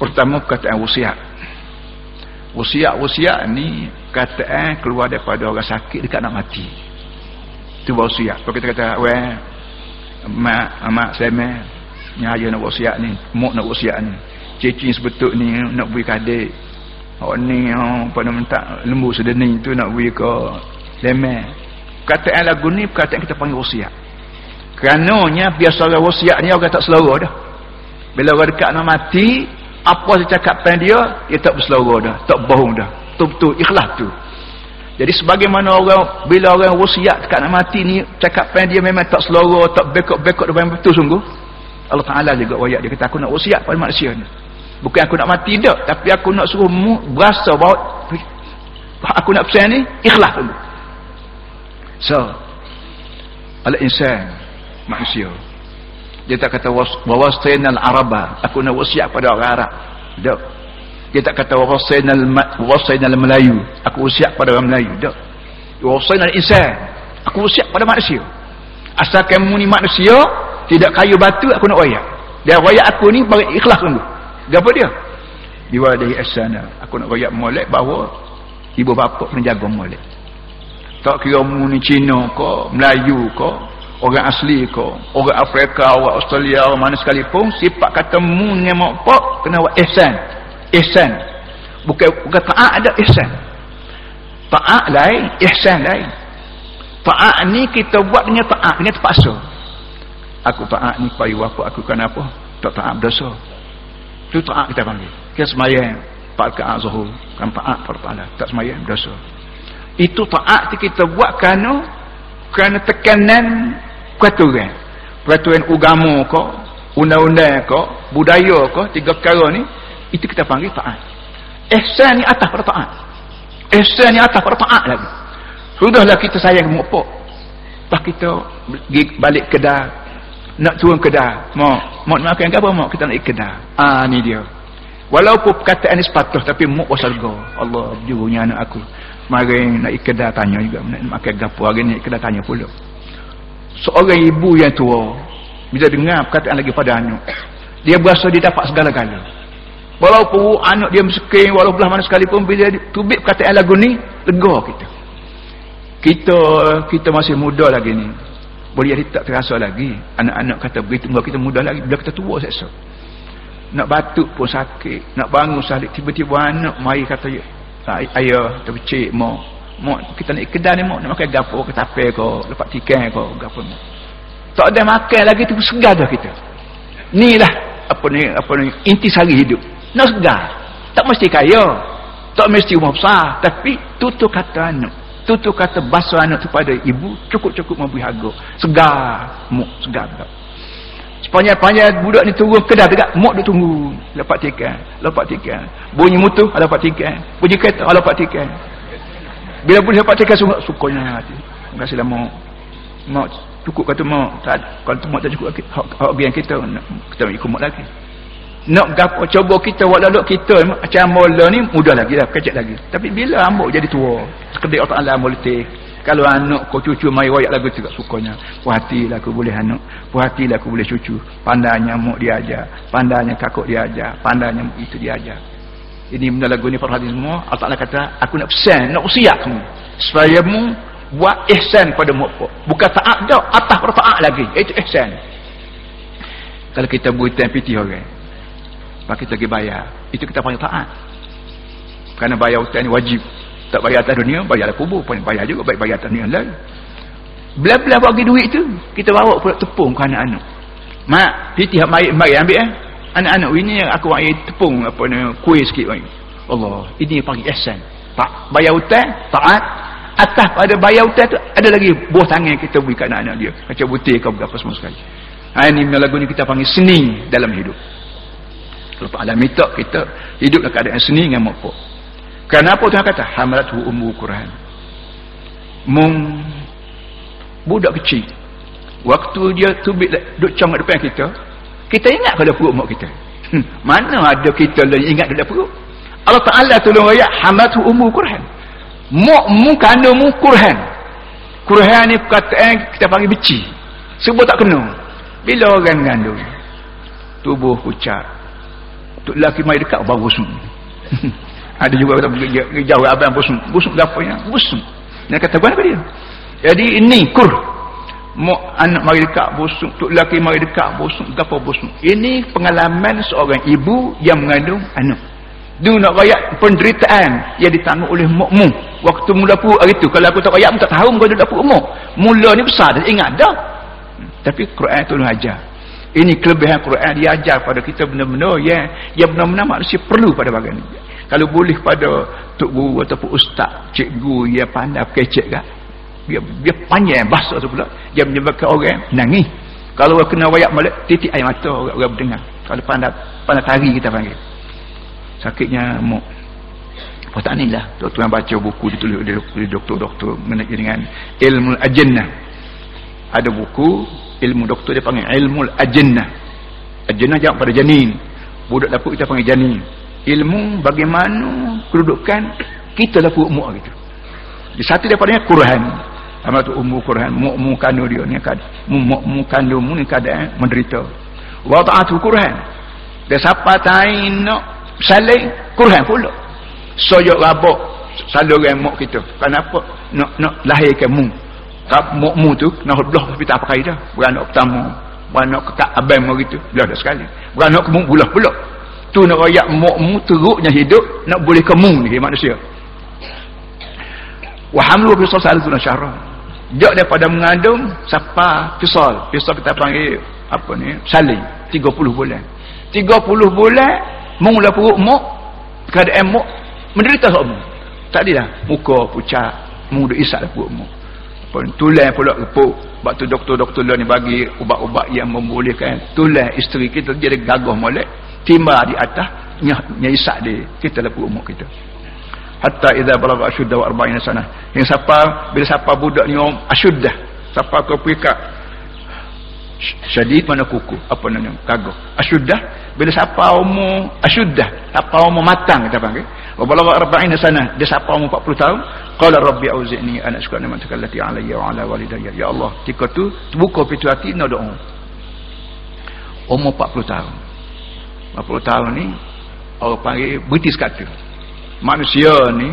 Pertama kataan wasiat. Wasiat-wasiat ni kataan keluar daripada orang sakit dekat nak mati. Itu wasiat. Kalau kita kata weh mak mak seme nyaya nak wasiat ni mok nak wasiat ni cicing sebetul ni nak beri kadik oh ni oh, apa nak minta lembu sedeni tu nak beri ke seme kataan lagu ni kataan kita panggil wasiat kerananya biasa orang wasiat ni orang tak selera dah. Bila orang dekat nak mati apa saya cakap pada dia dia tak berselera dah tak bohong dah. Betul-betul ikhlas tu. Jadi sebagaimana orang bila orang wasiat dekat nak mati ni cakap pada dia memang tak selera tak bekok-bekok dia memang betul sungguh. Allah Ta'ala juga wayak dia kata aku nak wasiat pada manusia ni. Bukan aku nak mati dah tapi aku nak suruh mu berasa bahawa aku nak pesan ni ikhlas dulu so al-insan manusia. Dia tak kata wawasainal araba. Aku nak wasiat pada orang Arab. Tak dia tak kata wawasainal wawasainal melayu. Aku wasiat pada orang melayu. Tak wawasainal insan. Aku wasiat pada manusia. Asal kamu ni manusia tidak kayu batu aku nak wayak dia wayak aku ni bagi ikhlas dia apa dia? Diwadahi asana aku nak wayak molek bahawa ibu bapa menjaga molek. Tak kira mu ni Cina ke Melayu ke orang asli ko orang Afrika orang Australia orang mana sekalipun sifat kata mu dengan mak pak kena buat ihsan. Ihsan. Bukan bukan taat ada ihsan. Taat lain ihsan lain. Taat ni kita buat dengan taat dengan terpaksa. Aku taat ni pai apa aku kenapa tak taat berdosa. Tu taat kita panggil. Kita semayang empat rakaat zuhur. Kan taat Allah tak semayang berdosa. Itu taat kita buat kerana kerana tekanan peraturan. Peraturan agama kau undang-undang kau budaya kau tiga perkara ni itu kita panggil taat. Ihsan ni atas pada taat. Ihsan ni atas pada taat lagi. Sudahlah kita sayang mopok lepas kita balik kedai nak turun kedai mau mau makan apa mau kita nak ikut kedai ah ni dia. Walaupun perkataan ni sepatut tapi mau surga Allah jurunya anak aku. Mari nak ikut tanya juga nak makan gapo hari ni kedai tanya pula seorang ibu yang tua bila dengar perkataan lagi pada anak dia berasa dia dapat segala-gala. Walaupun anak dia miskin walaupun belah mana sekalipun bila tubik perkataan lagu ni lega kita. Kita kita masih muda lagi ni boleh jadi tak terasa lagi. Anak-anak kata begitu kalau kita muda lagi bila kita tua seksa. Nak batuk pun sakit nak bangun salik tiba-tiba anak mari kata ayah terpecik mau mau kita nak kedai ni mau nak makan gapo ke tape ke lepas tikai ke gapo mau tak ada makan lagi tu segar dah kita. Ni lah apa ni apa ni inti sari hidup. Nak segar. Tak mesti kaya. Tak mesti rumah besar. Tapi tutup kata anak. Tutup kata basuh anak tu pada ibu cukup-cukup memberi harga. Segar mu segar tak sepanjang-panjang budak ni turun kedai dekat mak dia tunggu. Lepas tikai lepas tikai. Bunyi mutu lepas tikai. Bunyi kereta lepas tikai bila boleh lepas tikai sukanya hati. Terima kasih lama mak cukup kata mak tak kalau tu mak tak cukup hak, hak biar kita nak, kita nak ikut lagi. Nak gapo cuba kita walau kita macam mula ni mudah lagi dah kecil lagi. Tapi bila ambok jadi tua sekedar Allah Taala politik kalau anak kau cucu mai wayak lagu juga sukanya. Puas hatilah aku boleh anak puas hatilah aku boleh cucu. Pandanya mak dia aja pandanya kakak dia aja pandanya itu dia aja ini benda lagu ni para hadis semua. Allah Taala kata aku nak pesan nak usia kamu supaya mu buat ihsan pada mokok bukan taat dah atas taat lagi. Itu ihsan. Kalau kita buat piti orang okay. kita pergi bayar itu kita panggil taat. Kerana bayar hutang ni wajib. Tak bayar atas dunia bayar kubur. Pun bayar juga baik bayar atas dunia lain. Bila-bila bagi duit tu kita bawa pula tepung ke anak-anak mak piti hak mari mari ambil eh anak-anak ini aku mari tepung apa ni kuih sikit mari Allah. Ini panggil ihsan. Tak bayar hutang taat. Atas pada bayar hutang tu ada lagi buah tangan kita beri kat anak-anak dia. Macam butir ke berapa semua sekali. Ha, ini lagu ni kita panggil seni dalam hidup. Kalau Pak Alam minta kita hidup dalam keadaan seni dengan mokok. Kenapa Tuhan kata hamalatu ummu Quran. Mung budak kecil waktu dia tubik duduk cong depan kita kita ingat kalau perut mak kita hmm, mana ada kita yang ingat dalam perut Allah Ta'ala tolong ayat hamalatu ummu Quran Mu'mu kandungmu kurhan. Kurhan ni perkataan kita panggil beci. Sebab tak kena. Bila orang kandung. Tubuh pucat. Untuk lelaki mai dekat baru busuk. Ada juga kata jauh abang busuk. Busuk gapanya? Busuk. Dia kata apa dia? Jadi ini kur. Mak anak mari dekat busuk. Untuk lelaki mari dekat busuk. Gapa busuk. Ini pengalaman seorang ibu yang mengandung anak. Dia nak rakyat penderitaan yang ditanggung oleh mukmu. Waktu mula perut hari tu. Kalau aku tak rakyat, tak tahu kau duduk perut muk. Mula ni besar. Dia ingat dah. Tapi Quran tu ajar. Ini kelebihan Quran. Dia ajar pada kita benda-benda yang yang benar-benar manusia perlu pada bagian ini. Kalau boleh pada Tok Guru ataupun Ustaz, Cikgu yang pandai kecek kan. Dia, dia panjang bahasa tu pula. Dia menyebabkan orang nangis. Kalau orang kena rakyat balik, titik air mata orang, orang berdengar. Kalau pandai, pandai tari kita panggil. Sakitnya mok apa tak lah. Doktor yang baca buku ditulis oleh doktor-doktor mengenai dengan ilmu ajennah ada buku ilmu doktor dia panggil ilmu ajennah ajennah jawab pada janin. Budak dapur kita panggil janin. Ilmu bagaimana kedudukan kita dapur umur gitu. Di satu daripadanya Quran sama tu umur Quran mu'mu kanu dia ni kad mu'mu kanu ni keadaan menderita. Wa ta'atu Quran. Dia siapa tain nak salih Quran pula. Soyok rabok saluran mok kita. Kenapa? Nak nak lahirkan mu. Tak mok mu tu nak belah tapi tak pakai dah. Beranak pertama beranak kekak abang mu gitu. Belah dah sekali. Beranak kemu bulah pula. Tu nak rayak mok mu teruknya hidup nak boleh kemu ni manusia. Wa hamlu fi salatuna syahra jak daripada mengandung siapa fisal fisal kita panggil apa ni? Salin 30 bulan. 30 bulan mula perut muk keadaan muk menderita semua tak ada dah muka pucat muda isak dah perut muk. Tulang pula kepuk. Sebab tu doktor-doktor ni bagi ubat-ubat yang membolehkan tulang isteri kita jadi gagah molek timba di atas nyisak dia. Kita dah perut muk kita hatta idza balagha ashudda wa 40 sana yang siapa bila siapa budak ni ashudda siapa kau pergi syadid mana kuku? Apa namanya? Kagok. Ashudda bila siapa umur ashudda siapa umur matang kita panggil. Wa balagha 40 sana dia siapa umur 40 tahun? Qala rabbi auzi'ni an ashkura ni'mataka allati 'alayya wa 'ala walidayya. Ya Allah ketika tu buka pintu hati nak doa umur 40 tahun. 40 tahun ni orang panggil betis kata manusia ni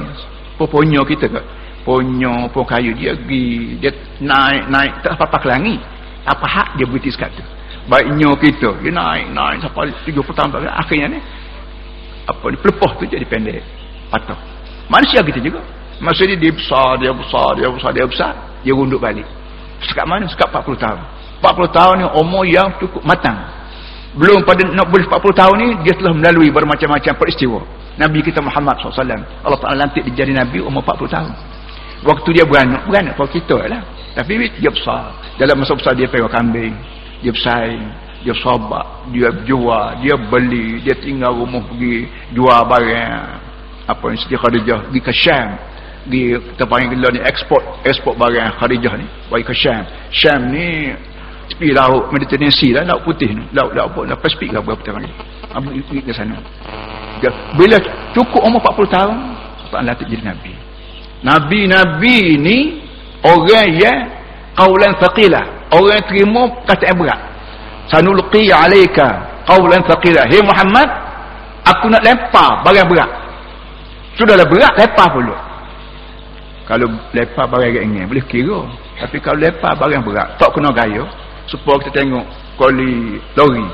poponyo kita ke? Ponyo pon kayu dia pergi dia naik naik tak apa-apa ke langit. Apa hak dia berhenti sekata baiknya kita dia naik naik sampai 30 tahun akhirnya ni apa ni pelepoh tu jadi pendek patah. Manusia kita juga. Masa dia, dia besar dia besar dia besar dia besar dia runduk balik. Sekat mana? Sekat 40 tahun. 40 tahun ni umur yang cukup matang belum pada nak boleh 40 tahun ni dia telah melalui bermacam-macam peristiwa. Nabi kita Muhammad SAW Allah Ta'ala lantik dia jadi Nabi umur 40 tahun. Waktu dia beranak beranak kalau kita lah. Tapi dia besar. Dalam masa besar dia pegang kambing dia bersaing dia sobak dia jual dia beli dia tinggal rumah pergi jual barang. Apa yang sedia Khadijah pergi ke Syam. Pergi kita panggil ni ekspor ekspor barang Khadijah ni pergi ke Syam. Syam ni tepi laut Mediterranean Sea lah laut putih ni. Laut laut apa laut Pasifik ke apa kita panggil pergi ke sana. Bila cukup umur 40 tahun Allah latih jadi Nabi. Nabi-Nabi ni orang yang qawlan thaqila orang yang terima kata yang berat. Sanulqi alaika qawlan thaqila hey Muhammad aku nak lempar barang berat. Sudahlah berat lempar pula. Kalau lempar barang yang ingin boleh kira. Tapi kalau lempar barang berat tak kena gaya supaya kita tengok koli lori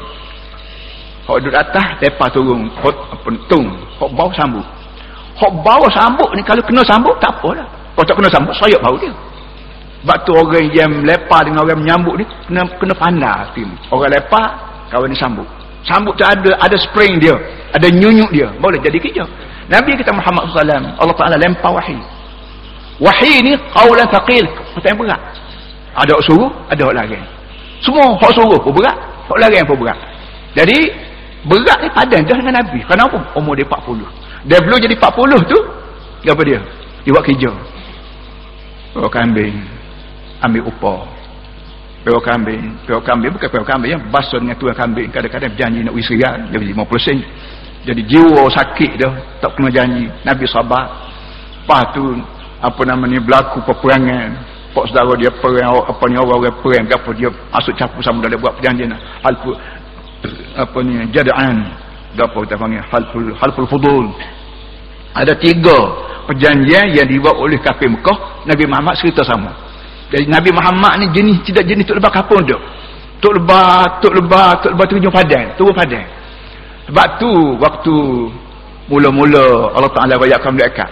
Hak duduk atas, lepas turun. Hak pentung. Hak bau sambut. Hak bau sambut ni kalau kena sambut, tak apa lah. Kalau tak kena sambut, sayap bau dia. Sebab tu orang yang lepas dengan orang menyambut ni, kena, kena pandai. Orang lepas, kawan ni sambut. Sambut tu ada ada spring dia. Ada nyunyuk dia. Boleh jadi kerja. Nabi kita Muhammad SAW, Allah Ta'ala lempar wahai. Wahai ni, qawlan thaqil. Pertanyaan berat. Ada orang suruh, ada orang lagi. Semua hak suruh pun berat. Hak lagi pun berat. Jadi, berat ni padan dah dengan Nabi. Kenapa? umur dia 40 dia belum jadi 40 tu apa dia? dia buat kerja. Bawa kambing ambil upah. Bawa kambing bawa kambing. Bukan bawa kambing yang basuh dengan tuan kambing. Kadang-kadang berjanji nak dia beli 50 sen. Jadi jiwa sakit dah tak kena janji. Nabi sabar. Lepas tu apa nama ni berlaku peperangan pak saudara dia perang apa ni orang-orang perang apa dia masuk campur sama dalam buat perjanjian hal apa ni jada'an. Apa kita panggil? Halful halful fudul. Ada tiga perjanjian yang dibuat oleh kafir Mekah. Nabi Muhammad cerita sama. Jadi Nabi Muhammad ni jenis tidak jenis tuk lebah kapun tu tuk lebah tuk lebah tuk lebah tujuh padan turun padan sebab tu waktu mula-mula Allah Ta'ala bayakkan mereka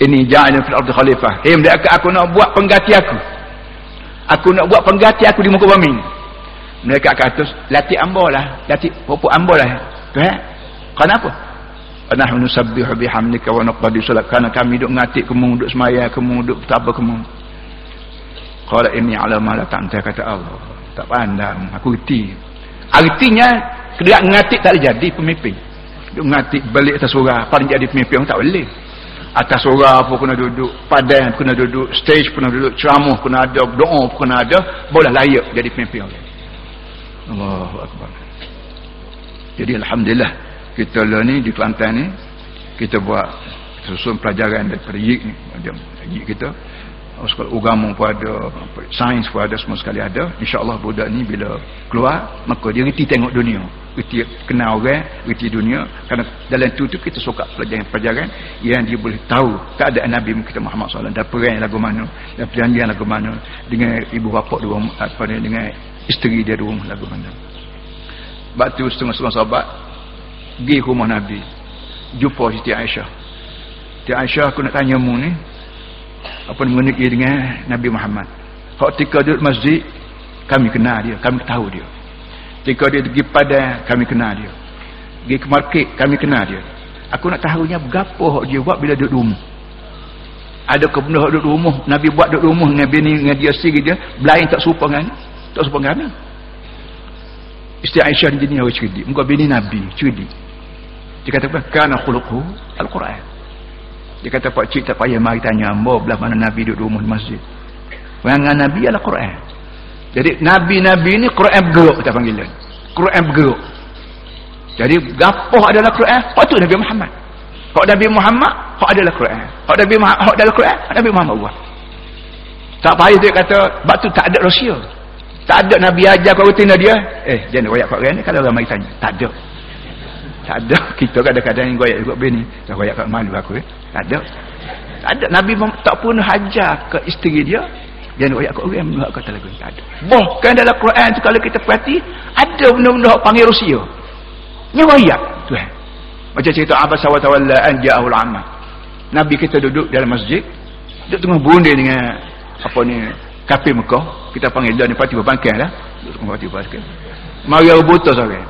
ini ja'alin fil ardi khalifah. Hei mereka aku nak buat pengganti aku. Aku nak buat pengganti aku di muka bumi mereka kata latih ambo lah. Latih pupuk ambo lah. Tu eh? Kenapa? Nahnu nusabbihu bihamdika wa naqdi salat kerana kami duk ngatik kamu duk semaya kamu duk tak apa kamu qala inni ala ma la ta'ta kata Allah. Tak pandang aku reti artinya kedak ngatik tak jadi pemimpin. Duk ngatik balik atas surah paling jadi pemimpin tak boleh atas surah pun kena duduk padang pun kena duduk stage pun kena duduk ceramah pun kena ada doa pun kena ada boleh layak jadi pemimpin orang. Allahu Akbar. Jadi Alhamdulillah kita lah ni di Kelantan ni kita buat susun pelajaran daripada YIK ni YIK kita agama pun ada sains pun ada semua sekali ada. insyaAllah budak ni bila keluar maka dia reti tengok dunia. Reti kenal orang reti dunia. Kerana dalam tu tu kita suka pelajaran-pelajaran yang dia boleh tahu keadaan Nabi kita Muhammad SAW dan perang lagu mana dan perjanjian lagu mana dengan ibu bapa dua apa ni dengan isteri dia di rumah lagu mana. Sebab tu setengah-setengah sahabat pergi rumah Nabi. Jumpa Siti Aisyah. Siti Aisyah aku nak tanya mu ni apa mengenai dengan Nabi Muhammad. Hak tika duduk masjid kami kenal dia kami tahu dia. Tika dia pergi pada kami kenal dia. Pergi ke market kami kenal dia. Aku nak tahunya berapa hak dia buat bila duduk rumah. Ada ke benda duduk rumah? Nabi buat duduk rumah dengan bini dengan dia sendiri dia belain tak serupa dengan tak serupa dengan kami Isteri Aisyah ni orang cerdik. Muka bini Nabi cerdik. Dia kata apa? Kana khuluquhu al-Quran dia kata pak cik tak payah mari tanya ambo belah mana Nabi duduk rumah masjid. Perangan Nabi adalah Quran. Jadi Nabi-Nabi ni Quran bergeruk kita panggil Quran bergeruk. Jadi gapoh adalah Quran tu Nabi Muhammad. Hak Nabi Muhammad hak adalah Quran. Hak Nabi Muhammad hak adalah Quran Nabi Muhammad buat. Tak payah dia kata sebab tu tak ada rahsia. Tak ada Nabi ajar kau rutin dia. Eh jangan royak Quran ni kalau ramai tanya. Tak ada. Tak ada. Kita kadang-kadang goyak ikut bini tak goyak kat malu aku eh ada. Ada. Nabi tak pun hajar ke isteri dia. Jangan royak kat orang menurut kata lagu tak ada. Bahkan dalam Quran tu kalau kita perhati ada benda-benda panggil Rusia. Ni royak tuan macam cerita Abbas wa tawalla an ja'ahul amma Nabi kita duduk dalam masjid duduk tengah berunding dengan apa ni kafir Mekah. Kita panggil dia ni pati berbangkang lah. Duduk tengah pati berbangkang mari rebuta seorang.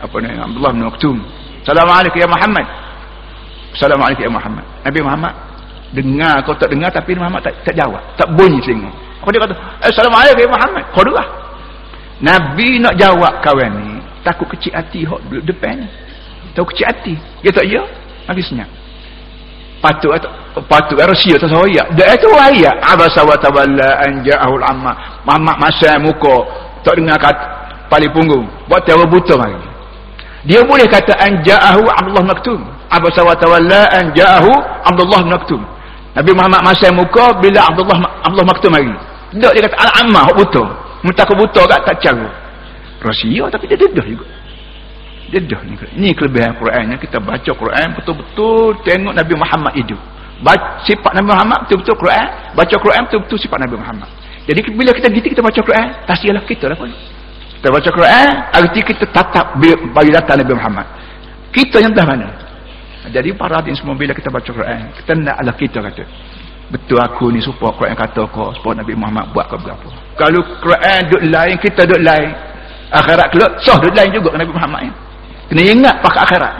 Apa ni Abdullah bin Maktum. Assalamualaikum ya Muhammad Assalamualaikum ya Muhammad. Nabi Muhammad dengar. Kau tak dengar tapi Muhammad tak, tak jawab. Tak bunyi telinga. Apa dia kata? Assalamualaikum ya Muhammad. Kau dengar? Nabi nak jawab kawan ni takut kecil hati hok depan ni. Tahu kecil hati. Dia tak ya. Nabi senyap. Patut patut Rusia tak sahaja dia itu ayat abasa wa tawalla an ja'ahul amma. Muhammad masa muka. Tak dengar kata paling punggung. Buat tiada buta lagi dia boleh kata anja'ahu Abdullah Maktum abasa wa tawalla anja'ahu Abdullah Maktum. Nabi Muhammad masa muka bila Abdullah Abdullah Maktum mari. Tak dia kata al-amma hok buta. Mutak buta kat tak cara rahsia tapi dia dedah juga. Dedah ni ni kelebihan Quran kita baca Quran betul-betul tengok Nabi Muhammad hidup. Baca sifat Nabi Muhammad betul-betul Quran. Baca Quran betul-betul sifat Nabi Muhammad. Jadi bila kita gitu kita baca Quran tasyalah kita lah pun. Kita baca Quran arti kita tatap bagi datang Nabi Muhammad. Kita yang dah mana jadi para hadirin semua bila kita baca Quran. Kita naklah kita kata betul aku ni supaya Quran kata kau supaya Nabi Muhammad buat kau berapa. Kalau Quran duduk lain kita duduk lain. Akhirat kelak sah duduk lain juga Nabi Muhammad ni. Kena ingat pakai akhirat.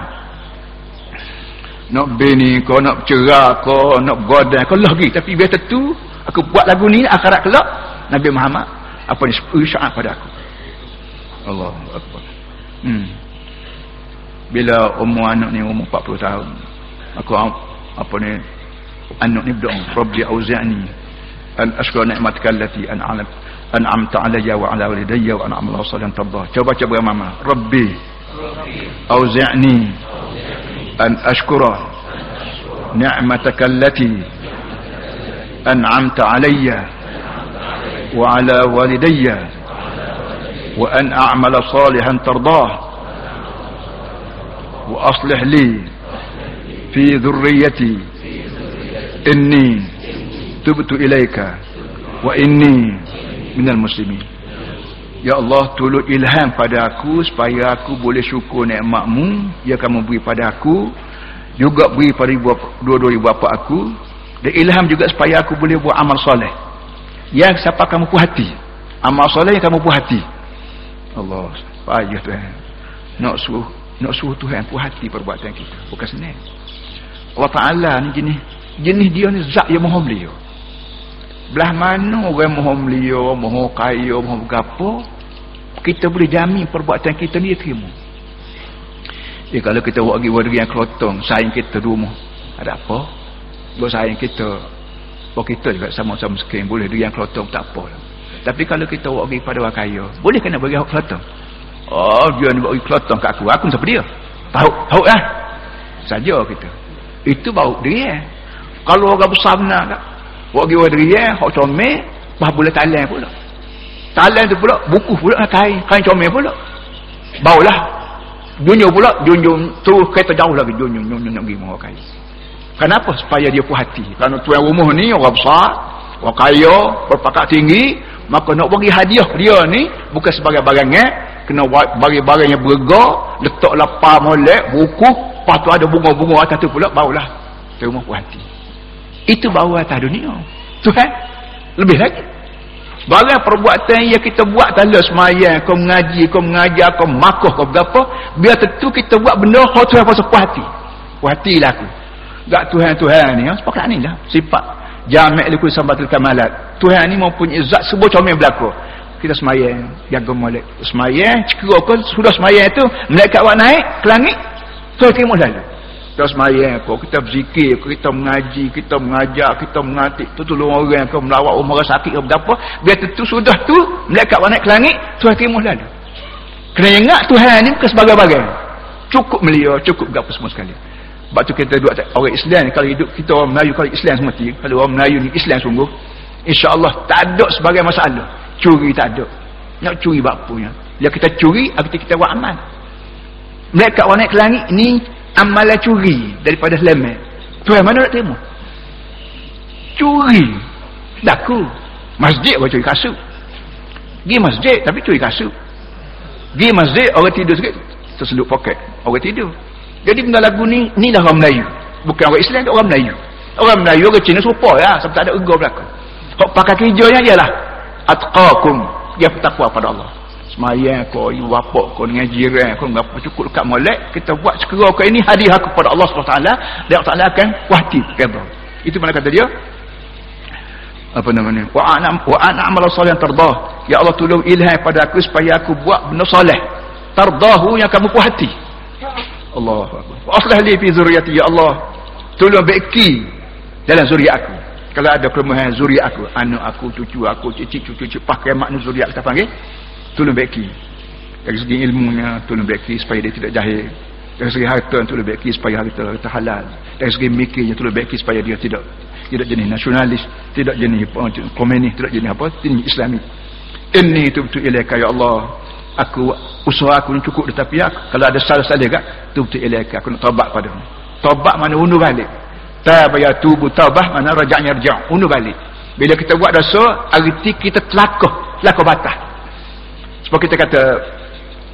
Nak bini kau nak cerah kau nak godai kau lagi. Tapi biar tentu aku buat lagu ni akhirat kelak Nabi Muhammad apa ni syarat pada aku. Allah Akbar. Hmm. Bila umur anak ni umur 40 tahun aku apa ni anak ni berdoa Rabbi auzi'ni an ashkura ni'matika allati an'amat an'amta alayya wa ala walidayya wa an a'mala salihan tardah coba coba mama Rabbi auzi'ni an ashkura ni'mataka allati an'amta alayya wa ala walidayya وأن أعمل صالحا ترضاه وأصلح لي في ذريتي إني تبت إليك وإني من المسلمين Ya Allah tolong ilham pada aku supaya aku boleh syukur nikmatmu yang kamu beri pada aku juga beri pada dua-dua ibu bapa aku dan ilham juga supaya aku boleh buat amal soleh yang siapa kamu puas hati amal soleh yang kamu puas hati Allah payah Tuhan nak suruh nak suruh Tuhan puas hati perbuatan kita. Bukan senang. Allah Ta'ala ni jenis jenis dia ni zat yang maha belia belah mana orang maha belia maha kaya maha berapa kita boleh jamin perbuatan kita ni dia terima. Eh, kalau kita buat lagi warga yang kelotong sayang kita rumah ada apa? Buat sayang kita buat kita juga sama-sama sekian boleh dia yang kelotong tak apa. Tapi kalau kita bagi pada orang kaya, boleh kena bagi hak kelotong? Oh, dia ni bagi kelotong kat aku. Aku siapa dia? Tahu, tahu lah. Saja kita. Itu bau dia. Kalau orang besar benar tak? Bagi orang dia, hak comel, bah boleh talan pula. Talan tu pula, buku pula nak kain. Kain comel pula. Bau lah. Junjung pula, junjung tu kereta jauh lagi. Junjung, junjung, nak pergi mahu kain. Kenapa? Supaya dia puas hati. Kerana tuan rumah ni orang besar, orang kaya, berpakat tinggi, maka nak bagi hadiah dia ni bukan sebagai barangnya kena bagi barang yang berga letak lapar molek buku lepas tu ada bunga-bunga atas tu pula barulah terima puas hati. Itu baru atas dunia. Tuhan lebih lagi. Barang perbuatan yang kita buat tanda semayang kau mengaji kau mengajar kau makoh kau berapa biar tentu kita buat benda kau Tuhan pasal puas hati. Puas hati lah aku. Tak Tuhan-Tuhan ni sepakat ni lah. Sifat. Jamek likul sambatul kamalat. Tuhan ni mempunyai zat sebuah comel berlaku kita semayang jaga molek. Semayang cekera kau sudah semayang tu malaikat awak naik ke langit Tuhan terima lalu. Kita semayang kau kita berzikir kita mengaji kita mengajar kita mengatik. Tu tolong orang kau melawat umar sakit atau apa biar tentu sudah tu mereka naik ke langit Tuhan terima lalu. Kena ingat Tuhan ni bukan sebagai-bagai cukup melia cukup apa semua sekali. Sebab tu kita duduk orang Islam kalau hidup kita orang Melayu kalau Islam semua kalau orang Melayu ni Islam sungguh insyaAllah tak ada sebagai masalah curi tak ada. Nak curi buat apa dia kita curi arti kita buat amal. Mereka orang naik ke langit ni amalan curi daripada selamat. Tuhan mana nak terima? Curi. Daku. Masjid orang curi kasut. Pergi masjid tapi curi kasut. Pergi masjid orang tidur sikit terselup poket. Orang tidur. Jadi benda lagu ni ni dah orang Melayu. Bukan orang Islam orang Melayu. Orang Melayu orang Cina serupa ya sebab tak ada ego berlaku kau pakai kerjanya ialah atqakum. Dia bertakwa pada Allah. Semayang kau, ibu bapak kau dengan jiran kau apa cukup dekat molek kita buat sekera kau ini hadiah kepada Allah SWT dan Allah Ta'ala akan wahdi kata. itu mana kata dia? Apa namanya? Wa ana wa ana amal salih yang terdah ya Allah tolong ilham pada aku supaya aku buat benda soleh terdahu yang kamu puas hati Allah wa aslah li fi zuriyati ya Allah. Tolong baiki dalam zuriat aku kalau ada kelemahan zuriat aku anak aku cucu aku cicit cucu cucu pakai makna zuriat kita panggil tolong baiki dari segi ilmunya tolong baiki supaya dia tidak jahil. Dari segi harta tolong baiki supaya harta harta halal. Dari segi mikirnya tolong baiki supaya dia tidak tidak jenis nasionalis tidak jenis komunis tidak jenis apa jenis islami. Ini betul-betul ilaika ya Allah. Aku usaha aku ni cukup tetapi aku, kalau ada salah-salah kan betul-betul ilaika. Aku nak taubat padamu. Taubat mana undur balik tabaya tubuh taubah mana rajaknya rajak undur balik. Bila kita buat dosa arti kita telakah telakah batas. Sebab kita kata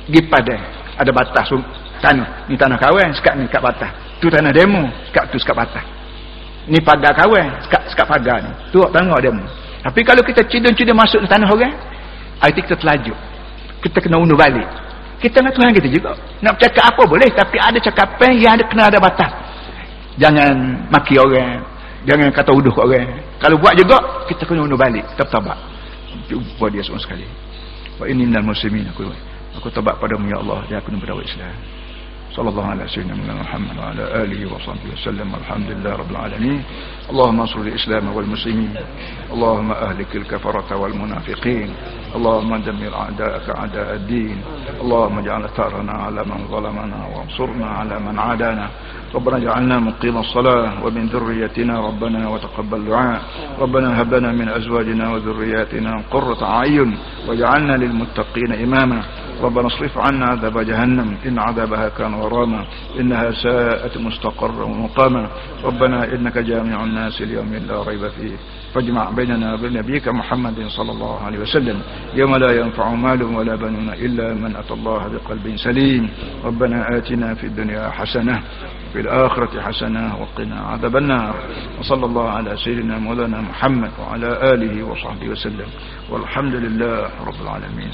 pergi pada ada batas tanah. Ni tanah kawan sekat ni sekat batas. Tu tanah demo sekat tu sekat batas. Ni pagar kawan sekat sekat pagar ni. Tu tanah demo. Tapi kalau kita cidun-cidun masuk tanah orang arti kita telajuk kita kena undur balik. Kita dengan Tuhan kita juga. Nak cakap apa boleh tapi ada cakapan yang ada kena ada batas jangan maki orang. Jangan kata huduh kat orang. Kalau buat juga kita kena undur balik. Kita bertabak jumpa dia semua sekali. Wa inni minal muslimin aku aku tabak padamu ya Allah. Dan aku berdakwah Islam. Sallallahu alaihi wasallam Muhammad wa ala alihi wa sahbihi wasallam alhamdulillah rabbil alamin. Allahumma ansur al-islam wal muslimin. Allahumma ahlik al-kafara wal munafiqin. Allahumma dammir a'da'aka a'da'ad-din. Allahumma ja'al tarana ala man zalamana wa ansurna ala man adana. ربنا اجعلنا مقيم الصلاة ومن ذريتنا ربنا وتقبل دعاء. ربنا هب لنا من أزواجنا وذرياتنا قرة أعين واجعلنا للمتقين إماما. ربنا اصرف عنا عذاب جهنم إن عذابها كان غراما إنها ساءت مستقرا ومقاما. ربنا إنك جامع الناس اليوم لا ريب فيه. فاجمع بيننا وبين نبيك محمد صلى الله عليه وسلم. يوم لا ينفع مال ولا بنون إلا من أتى الله بقلب سليم. ربنا آتنا في الدنيا حسنة في الآخرة حسنة وقنا عذاب النار. وصلى الله على سيدنا مولانا محمد وعلى آله وصحبه وسلم. والحمد لله رب العالمين.